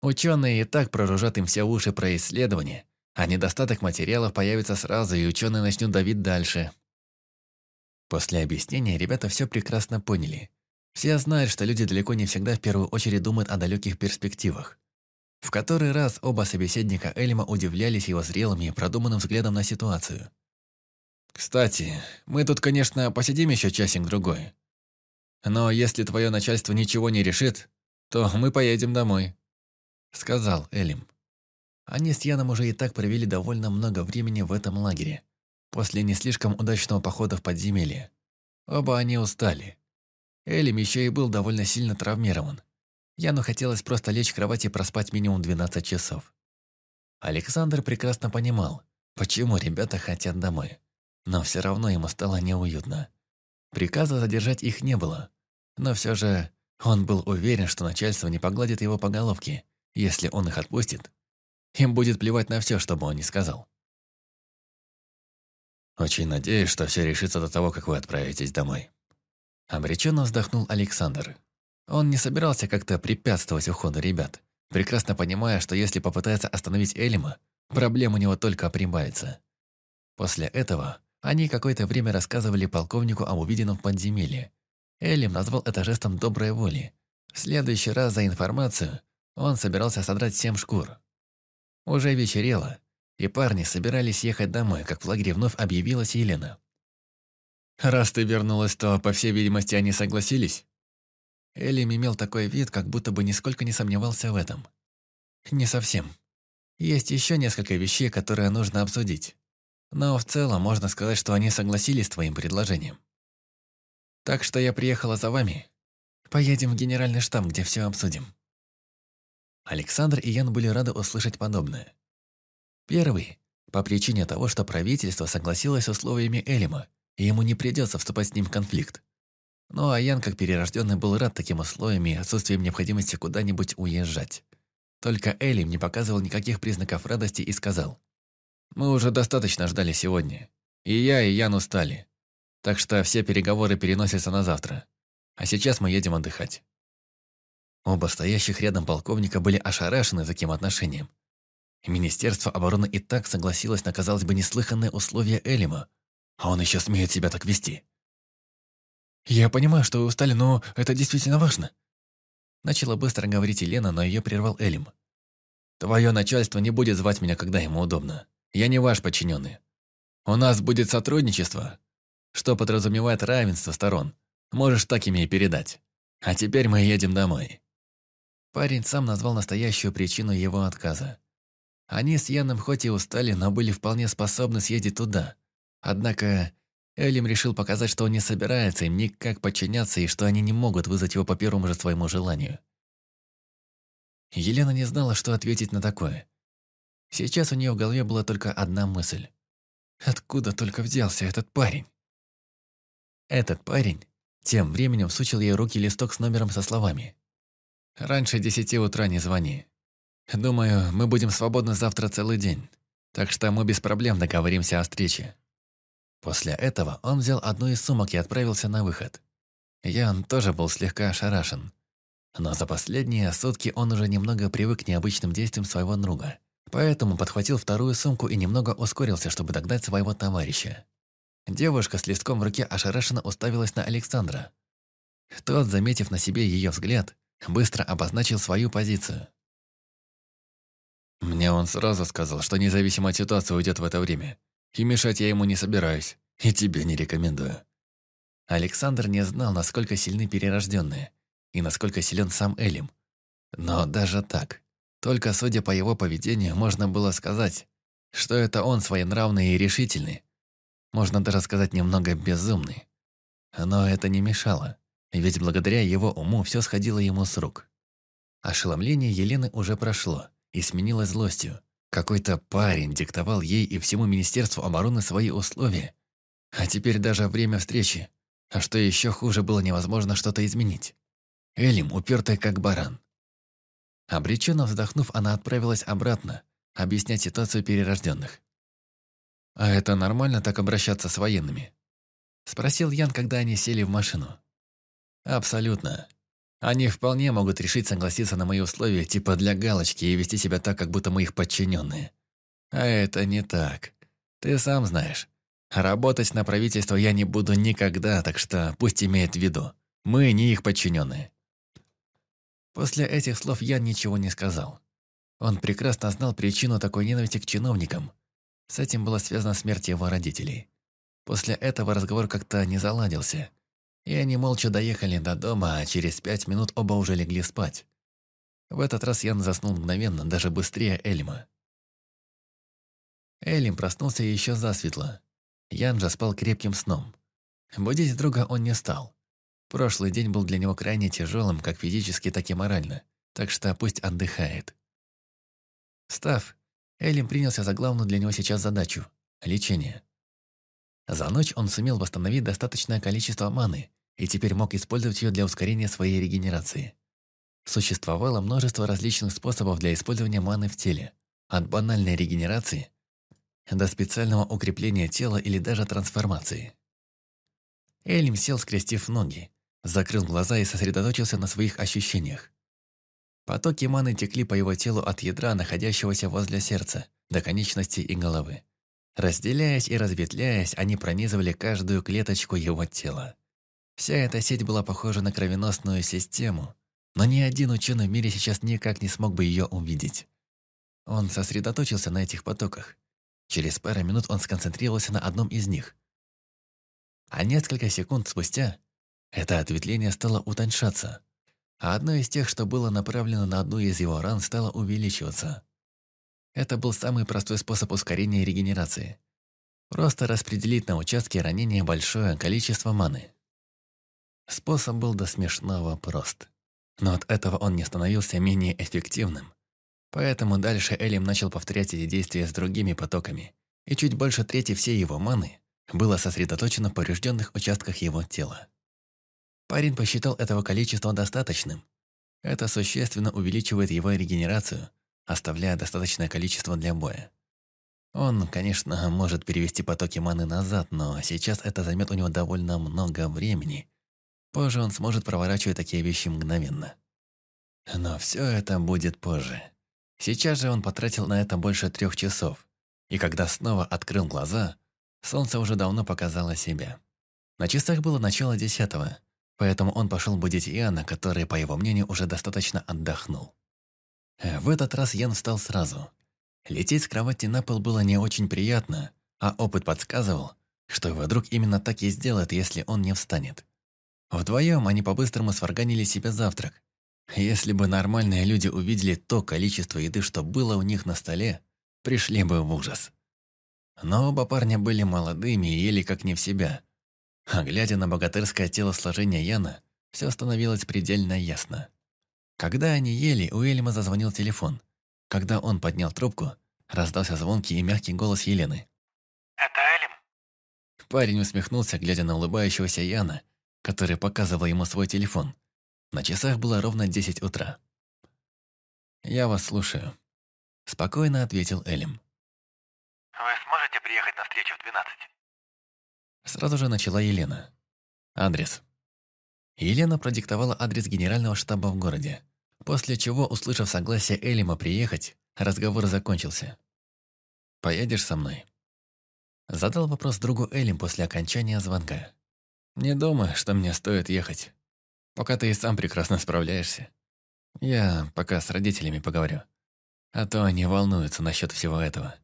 Ученые и так проружат им все уши про исследования, а недостаток материалов появится сразу, и ученые начнут давить дальше. После объяснения ребята все прекрасно поняли. Все знают, что люди далеко не всегда в первую очередь думают о далеких перспективах. В который раз оба собеседника Эльма удивлялись его зрелым и продуманным взглядом на ситуацию. «Кстати, мы тут, конечно, посидим еще часик-другой. Но если твое начальство ничего не решит, то мы поедем домой», — сказал Элим. Они с Яном уже и так провели довольно много времени в этом лагере, после не слишком удачного похода в подземелье. Оба они устали. Элим еще и был довольно сильно травмирован. Яну хотелось просто лечь в кровать и проспать минимум 12 часов. Александр прекрасно понимал, почему ребята хотят домой. Но все равно ему стало неуютно. Приказа задержать их не было. Но все же он был уверен, что начальство не погладит его по головке, если он их отпустит. Им будет плевать на все, что бы он ни сказал. «Очень надеюсь, что все решится до того, как вы отправитесь домой». Обреченно вздохнул Александр. Он не собирался как-то препятствовать уходу ребят, прекрасно понимая, что если попытается остановить Элима, проблем у него только прибавится. После этого они какое-то время рассказывали полковнику о увиденном в подземелье. Элим назвал это жестом доброй воли. В следующий раз за информацию он собирался содрать семь шкур. Уже вечерело, и парни собирались ехать домой, как в лагере вновь объявилась Елена. «Раз ты вернулась, то, по всей видимости, они согласились?» Элим имел такой вид, как будто бы нисколько не сомневался в этом. «Не совсем. Есть еще несколько вещей, которые нужно обсудить. Но в целом можно сказать, что они согласились с твоим предложением. Так что я приехала за вами. Поедем в генеральный штаб, где все обсудим». Александр и Ян были рады услышать подобное. Первый, по причине того, что правительство согласилось с условиями Элима, и ему не придется вступать с ним в конфликт. Ну а Ян, как перерожденный, был рад таким условиям и отсутствием необходимости куда-нибудь уезжать. Только Элим не показывал никаких признаков радости и сказал, «Мы уже достаточно ждали сегодня. И я, и Ян устали. Так что все переговоры переносятся на завтра. А сейчас мы едем отдыхать». Оба стоящих рядом полковника были ошарашены таким отношением. Министерство обороны и так согласилось на, казалось бы, неслыханное условие Элима, а он еще смеет себя так вести. «Я понимаю, что вы устали, но это действительно важно». Начала быстро говорить Елена, но ее прервал Элим. «Твое начальство не будет звать меня, когда ему удобно. Я не ваш подчиненный. У нас будет сотрудничество, что подразумевает равенство сторон. Можешь так ими и передать. А теперь мы едем домой». Парень сам назвал настоящую причину его отказа. Они с Яном хоть и устали, но были вполне способны съездить туда. Однако Элим решил показать, что он не собирается им никак подчиняться и что они не могут вызвать его по первому же своему желанию. Елена не знала, что ответить на такое. Сейчас у нее в голове была только одна мысль. Откуда только взялся этот парень? Этот парень тем временем всучил ей руки листок с номером со словами. «Раньше десяти утра не звони. Думаю, мы будем свободны завтра целый день, так что мы без проблем договоримся о встрече». После этого он взял одну из сумок и отправился на выход. Ян тоже был слегка ошарашен. Но за последние сутки он уже немного привык к необычным действиям своего друга. Поэтому подхватил вторую сумку и немного ускорился, чтобы догнать своего товарища. Девушка с листком в руке ошарашенно уставилась на Александра. Тот, заметив на себе ее взгляд, быстро обозначил свою позицию. «Мне он сразу сказал, что независимо от ситуации уйдет в это время. И мешать я ему не собираюсь, и тебе не рекомендую». Александр не знал, насколько сильны перерожденные, и насколько силен сам Элим. Но даже так, только судя по его поведению, можно было сказать, что это он своенравный и решительный, можно даже сказать немного безумный. Но это не мешало, ведь благодаря его уму все сходило ему с рук. Ошеломление Елены уже прошло и сменилось злостью. Какой-то парень диктовал ей и всему Министерству обороны свои условия. А теперь даже время встречи. А что еще хуже, было невозможно что-то изменить. Элим, упертая как баран. Обреченно вздохнув, она отправилась обратно, объяснять ситуацию перерожденных. «А это нормально так обращаться с военными?» Спросил Ян, когда они сели в машину. «Абсолютно. Они вполне могут решить согласиться на мои условия типа для галочки и вести себя так, как будто мы их подчиненные. А это не так. Ты сам знаешь. Работать на правительство я не буду никогда, так что пусть имеет в виду. Мы не их подчиненные». После этих слов Ян ничего не сказал. Он прекрасно знал причину такой ненависти к чиновникам, с этим была связана смерть его родителей. После этого разговор как-то не заладился. И они молча доехали до дома, а через пять минут оба уже легли спать. В этот раз Ян заснул мгновенно, даже быстрее Эльма. Элим проснулся еще засветло. Ян же спал крепким сном. Будить друга он не стал. Прошлый день был для него крайне тяжелым, как физически, так и морально, так что пусть отдыхает. Встав, Элим принялся за главную для него сейчас задачу – лечение. За ночь он сумел восстановить достаточное количество маны и теперь мог использовать ее для ускорения своей регенерации. Существовало множество различных способов для использования маны в теле, от банальной регенерации до специального укрепления тела или даже трансформации. Элим сел, скрестив ноги, закрыл глаза и сосредоточился на своих ощущениях. Потоки маны текли по его телу от ядра, находящегося возле сердца, до конечностей и головы. Разделяясь и разветвляясь, они пронизывали каждую клеточку его тела. Вся эта сеть была похожа на кровеносную систему, но ни один ученый в мире сейчас никак не смог бы ее увидеть. Он сосредоточился на этих потоках. Через пару минут он сконцентрировался на одном из них. А несколько секунд спустя это ответвление стало утоньшаться, а одно из тех, что было направлено на одну из его ран, стало увеличиваться. Это был самый простой способ ускорения регенерации. Просто распределить на участке ранения большое количество маны. Способ был до смешного прост. Но от этого он не становился менее эффективным. Поэтому дальше Элим начал повторять эти действия с другими потоками, и чуть больше трети всей его маны было сосредоточено в поврежденных участках его тела. Парень посчитал этого количества достаточным. Это существенно увеличивает его регенерацию, оставляя достаточное количество для боя. Он, конечно, может перевести потоки маны назад, но сейчас это займет у него довольно много времени. Позже он сможет проворачивать такие вещи мгновенно. Но все это будет позже. Сейчас же он потратил на это больше трех часов, и когда снова открыл глаза, солнце уже давно показало себя. На часах было начало десятого, Поэтому он пошел будить Иоанна, который, по его мнению, уже достаточно отдохнул. В этот раз Ян встал сразу. Лететь с кровати на пол было не очень приятно, а опыт подсказывал, что его друг именно так и сделает, если он не встанет. Вдвоем они по-быстрому сварганили себе завтрак. Если бы нормальные люди увидели то количество еды, что было у них на столе, пришли бы в ужас. Но оба парня были молодыми и ели как не в себя. А глядя на богатырское телосложение Яна, все становилось предельно ясно. Когда они ели, у Эльма зазвонил телефон. Когда он поднял трубку, раздался звонкий и мягкий голос Елены. «Это Элим?» Парень усмехнулся, глядя на улыбающегося Яна, который показывал ему свой телефон. На часах было ровно 10 утра. «Я вас слушаю», – спокойно ответил Элим. «Вы сможете приехать на встречу в 12?» Сразу же начала Елена. «Адрес». Елена продиктовала адрес генерального штаба в городе, после чего, услышав согласие Элима приехать, разговор закончился. «Поедешь со мной?» Задал вопрос другу Элим после окончания звонка. «Не думаю, что мне стоит ехать. Пока ты и сам прекрасно справляешься. Я пока с родителями поговорю. А то они волнуются насчет всего этого.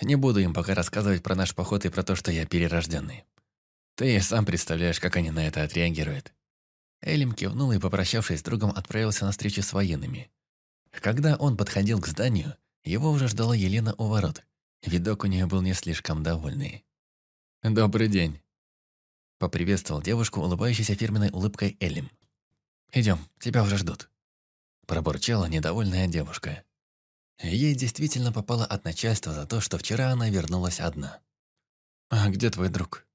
Не буду им пока рассказывать про наш поход и про то, что я перерожденный. Ты сам представляешь, как они на это отреагируют». Элим кивнул и, попрощавшись с другом, отправился на встречу с военными. Когда он подходил к зданию, его уже ждала Елена у ворот. Видок у нее был не слишком довольный. «Добрый день», — поприветствовал девушку, улыбающейся фирменной улыбкой Элим. «Идем, тебя уже ждут», — пробурчала недовольная девушка. Ей действительно попало от начальства за то, что вчера она вернулась одна. «А где твой друг?»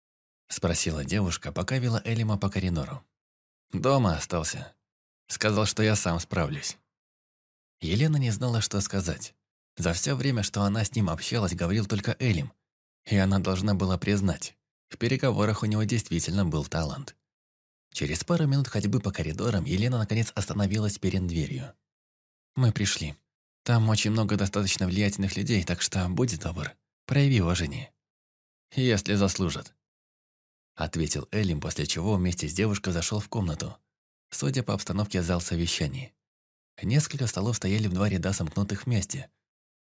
— спросила девушка, пока вела Элима по коридору. «Дома остался. Сказал, что я сам справлюсь». Елена не знала, что сказать. За все время, что она с ним общалась, говорил только Элим. И она должна была признать, в переговорах у него действительно был талант. Через пару минут ходьбы по коридорам Елена наконец остановилась перед дверью. «Мы пришли. Там очень много достаточно влиятельных людей, так что будь добр, прояви уважение. Если заслужат». Ответил Элим, после чего вместе с девушкой зашел в комнату. Судя по обстановке, зал совещаний. Несколько столов стояли в два ряда сомкнутых вместе.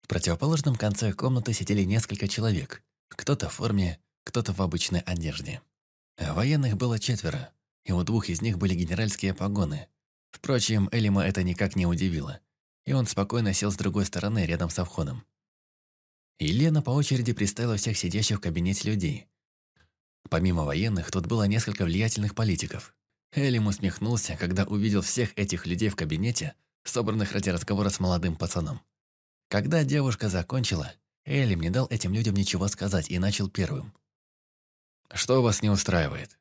В противоположном конце комнаты сидели несколько человек. Кто-то в форме, кто-то в обычной одежде. Военных было четверо, и у двух из них были генеральские погоны. Впрочем, Элима это никак не удивило, и он спокойно сел с другой стороны рядом со входом. Елена по очереди представила всех сидящих в кабинете людей. Помимо военных, тут было несколько влиятельных политиков. Элим усмехнулся, когда увидел всех этих людей в кабинете, собранных ради разговора с молодым пацаном. Когда девушка закончила, Элим не дал этим людям ничего сказать и начал первым. «Что вас не устраивает?»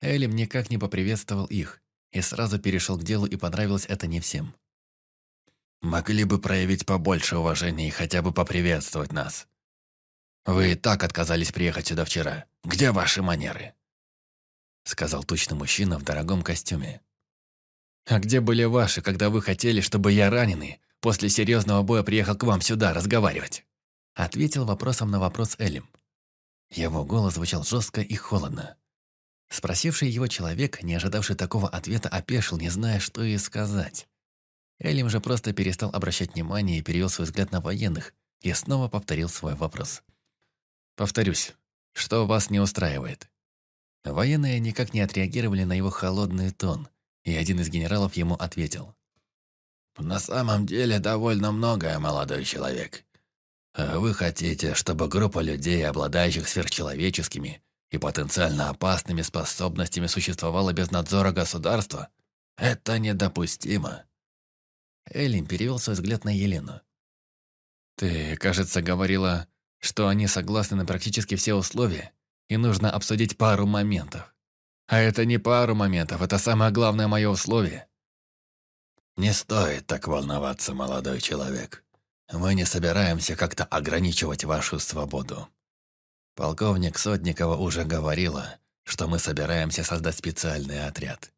Элим никак не поприветствовал их и сразу перешел к делу, и понравилось это не всем. «Могли бы проявить побольше уважения и хотя бы поприветствовать нас. Вы и так отказались приехать сюда вчера. Где ваши манеры?» Сказал тучный мужчина в дорогом костюме. «А где были ваши, когда вы хотели, чтобы я раненый после серьезного боя приехал к вам сюда разговаривать?» Ответил вопросом на вопрос Элим. Его голос звучал жестко и холодно. Спросивший его человек, не ожидавший такого ответа, опешил, не зная, что и сказать. Элим же просто перестал обращать внимание и перевел свой взгляд на военных и снова повторил свой вопрос. «Повторюсь, что вас не устраивает?» Военные никак не отреагировали на его холодный тон, и один из генералов ему ответил. «На самом деле довольно многое, молодой человек. Вы хотите, чтобы группа людей, обладающих сверхчеловеческими и потенциально опасными способностями существовала без надзора государства? Это недопустимо». Эллин перевел свой взгляд на Елену. «Ты, кажется, говорила, что они согласны на практически все условия, и нужно обсудить пару моментов. А это не пару моментов, это самое главное мое условие. Не стоит так волноваться, молодой человек. Мы не собираемся как-то ограничивать вашу свободу. Полковник Сотникова уже говорила, что мы собираемся создать специальный отряд.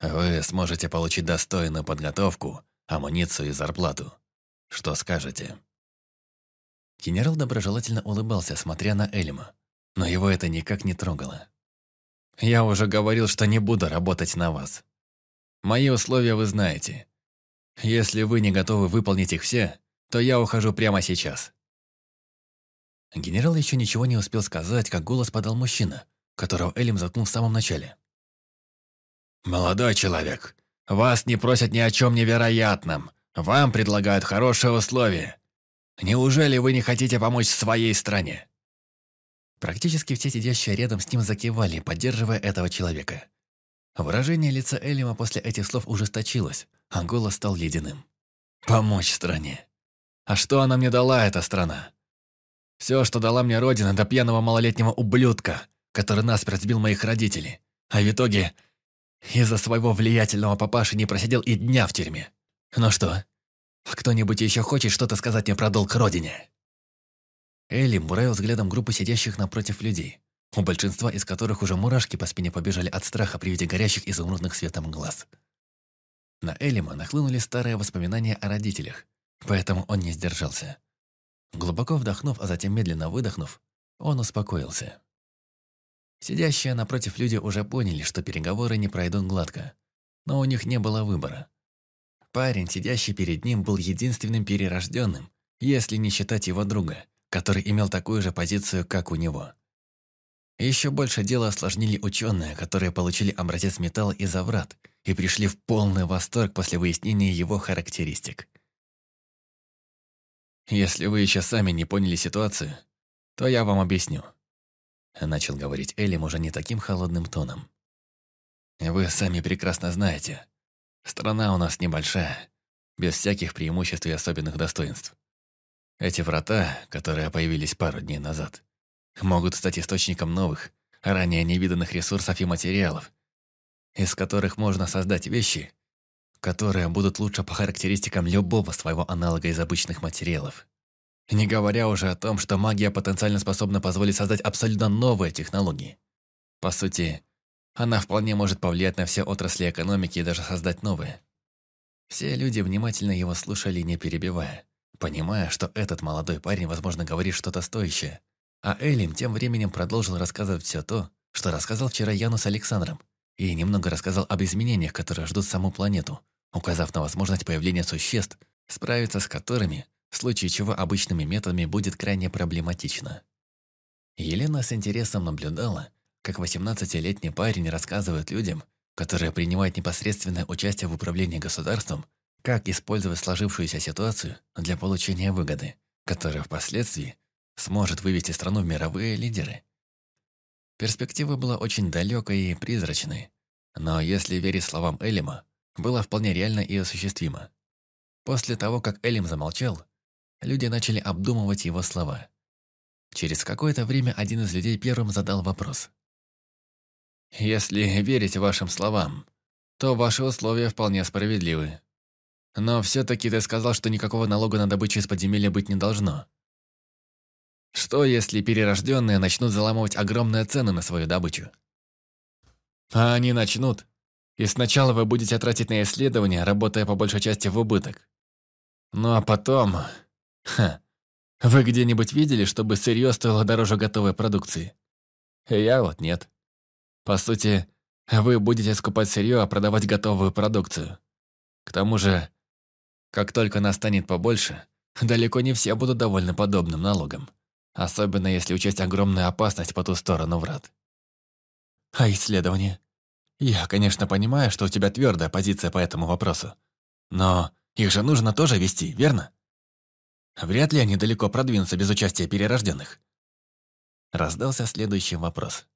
Вы сможете получить достойную подготовку, амуницию и зарплату. Что скажете?» Генерал доброжелательно улыбался, смотря на Эльма, но его это никак не трогало. «Я уже говорил, что не буду работать на вас. Мои условия вы знаете. Если вы не готовы выполнить их все, то я ухожу прямо сейчас». Генерал еще ничего не успел сказать, как голос подал мужчина, которого Элим заткнул в самом начале. «Молодой человек, Вас не просят ни о чем невероятном. Вам предлагают хорошие условия. Неужели вы не хотите помочь своей стране?» Практически все сидящие рядом с ним закивали, поддерживая этого человека. Выражение лица Элима после этих слов ужесточилось, а голос стал ледяным. «Помочь стране. А что она мне дала, эта страна? Все, что дала мне родина, до пьяного малолетнего ублюдка, который насмерть сбил моих родителей. А в итоге из-за своего влиятельного папаши не просидел и дня в тюрьме. Ну что, кто-нибудь еще хочет что-то сказать мне про долг родине?» Элли буравил взглядом группы сидящих напротив людей, у большинства из которых уже мурашки по спине побежали от страха при виде горящих изумрудных светом глаз. На Элима нахлынули старые воспоминания о родителях, поэтому он не сдержался. Глубоко вдохнув, а затем медленно выдохнув, он успокоился. Сидящие напротив люди уже поняли, что переговоры не пройдут гладко, но у них не было выбора. Парень, сидящий перед ним, был единственным перерожденным, если не считать его друга, который имел такую же позицию, как у него. Еще больше дело осложнили ученые, которые получили образец металла из врат и пришли в полный восторг после выяснения его характеристик. «Если вы еще сами не поняли ситуацию, то я вам объясню», начал говорить Элим уже не таким холодным тоном. «Вы сами прекрасно знаете, страна у нас небольшая, без всяких преимуществ и особенных достоинств. Эти врата, которые появились пару дней назад, могут стать источником новых, ранее невиданных ресурсов и материалов, из которых можно создать вещи, которые будут лучше по характеристикам любого своего аналога из обычных материалов. Не говоря уже о том, что магия потенциально способна позволить создать абсолютно новые технологии. По сути, она вполне может повлиять на все отрасли экономики и даже создать новые. Все люди внимательно его слушали, не перебивая, понимая, что этот молодой парень, возможно, говорит что-то стоящее. А Элим тем временем продолжил рассказывать все то, что рассказал вчера Яну с Александром, и немного рассказал об изменениях, которые ждут саму планету, указав на возможность появления существ, справиться с которыми, в случае чего обычными методами будет крайне проблематично. Елена с интересом наблюдала, как 18-летний парень рассказывает людям, которые принимают непосредственное участие в управлении государством, как использовать сложившуюся ситуацию для получения выгоды, которая впоследствии сможет вывести страну в мировые лидеры. Перспектива была очень далекой и призрачной, но если верить словам Элима, было вполне реально и осуществимо. После того, как Элим замолчал, люди начали обдумывать его слова. Через какое-то время один из людей первым задал вопрос. «Если верить вашим словам, то ваши условия вполне справедливы. Но все-таки ты сказал, что никакого налога на добычу из подземелья быть не должно. Что, если перерожденные начнут заламывать огромные цены на свою добычу? А они начнут. И сначала вы будете тратить на исследования, работая по большей части в убыток. Ну а потом... Ха, вы где-нибудь видели, чтобы сырье стоило дороже готовой продукции? Я вот нет. По сути, вы будете скупать сырье, а продавать готовую продукцию. К тому же, как только нас станет побольше, далеко не все будут довольны подобным налогом. Особенно если учесть огромную опасность по ту сторону врат. А исследования? Я, конечно, понимаю, что у тебя твердая позиция по этому вопросу. Но их же нужно тоже вести, верно? Вряд ли они далеко продвинутся без участия перерожденных. Раздался следующий вопрос.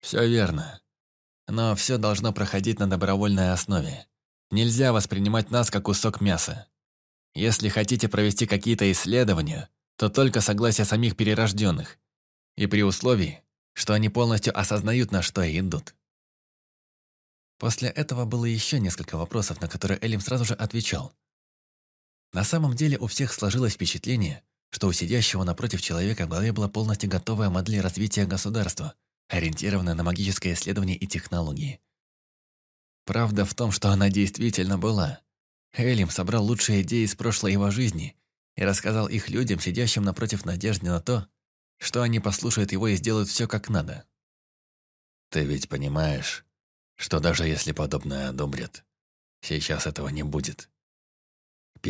Все верно. Но все должно проходить на добровольной основе. Нельзя воспринимать нас как кусок мяса. Если хотите провести какие-то исследования, то только согласие самих перерожденных. И при условии, что они полностью осознают, на что идут. После этого было еще несколько вопросов, на которые Элим сразу же отвечал. На самом деле у всех сложилось впечатление, что у сидящего напротив человека в голове была полностью готовая модель развития государства, ориентированная на магическое исследование и технологии. Правда в том, что она действительно была. Элим собрал лучшие идеи из прошлой его жизни и рассказал их людям, сидящим напротив надежды на то, что они послушают его и сделают все как надо. «Ты ведь понимаешь, что даже если подобное одобрят, сейчас этого не будет?»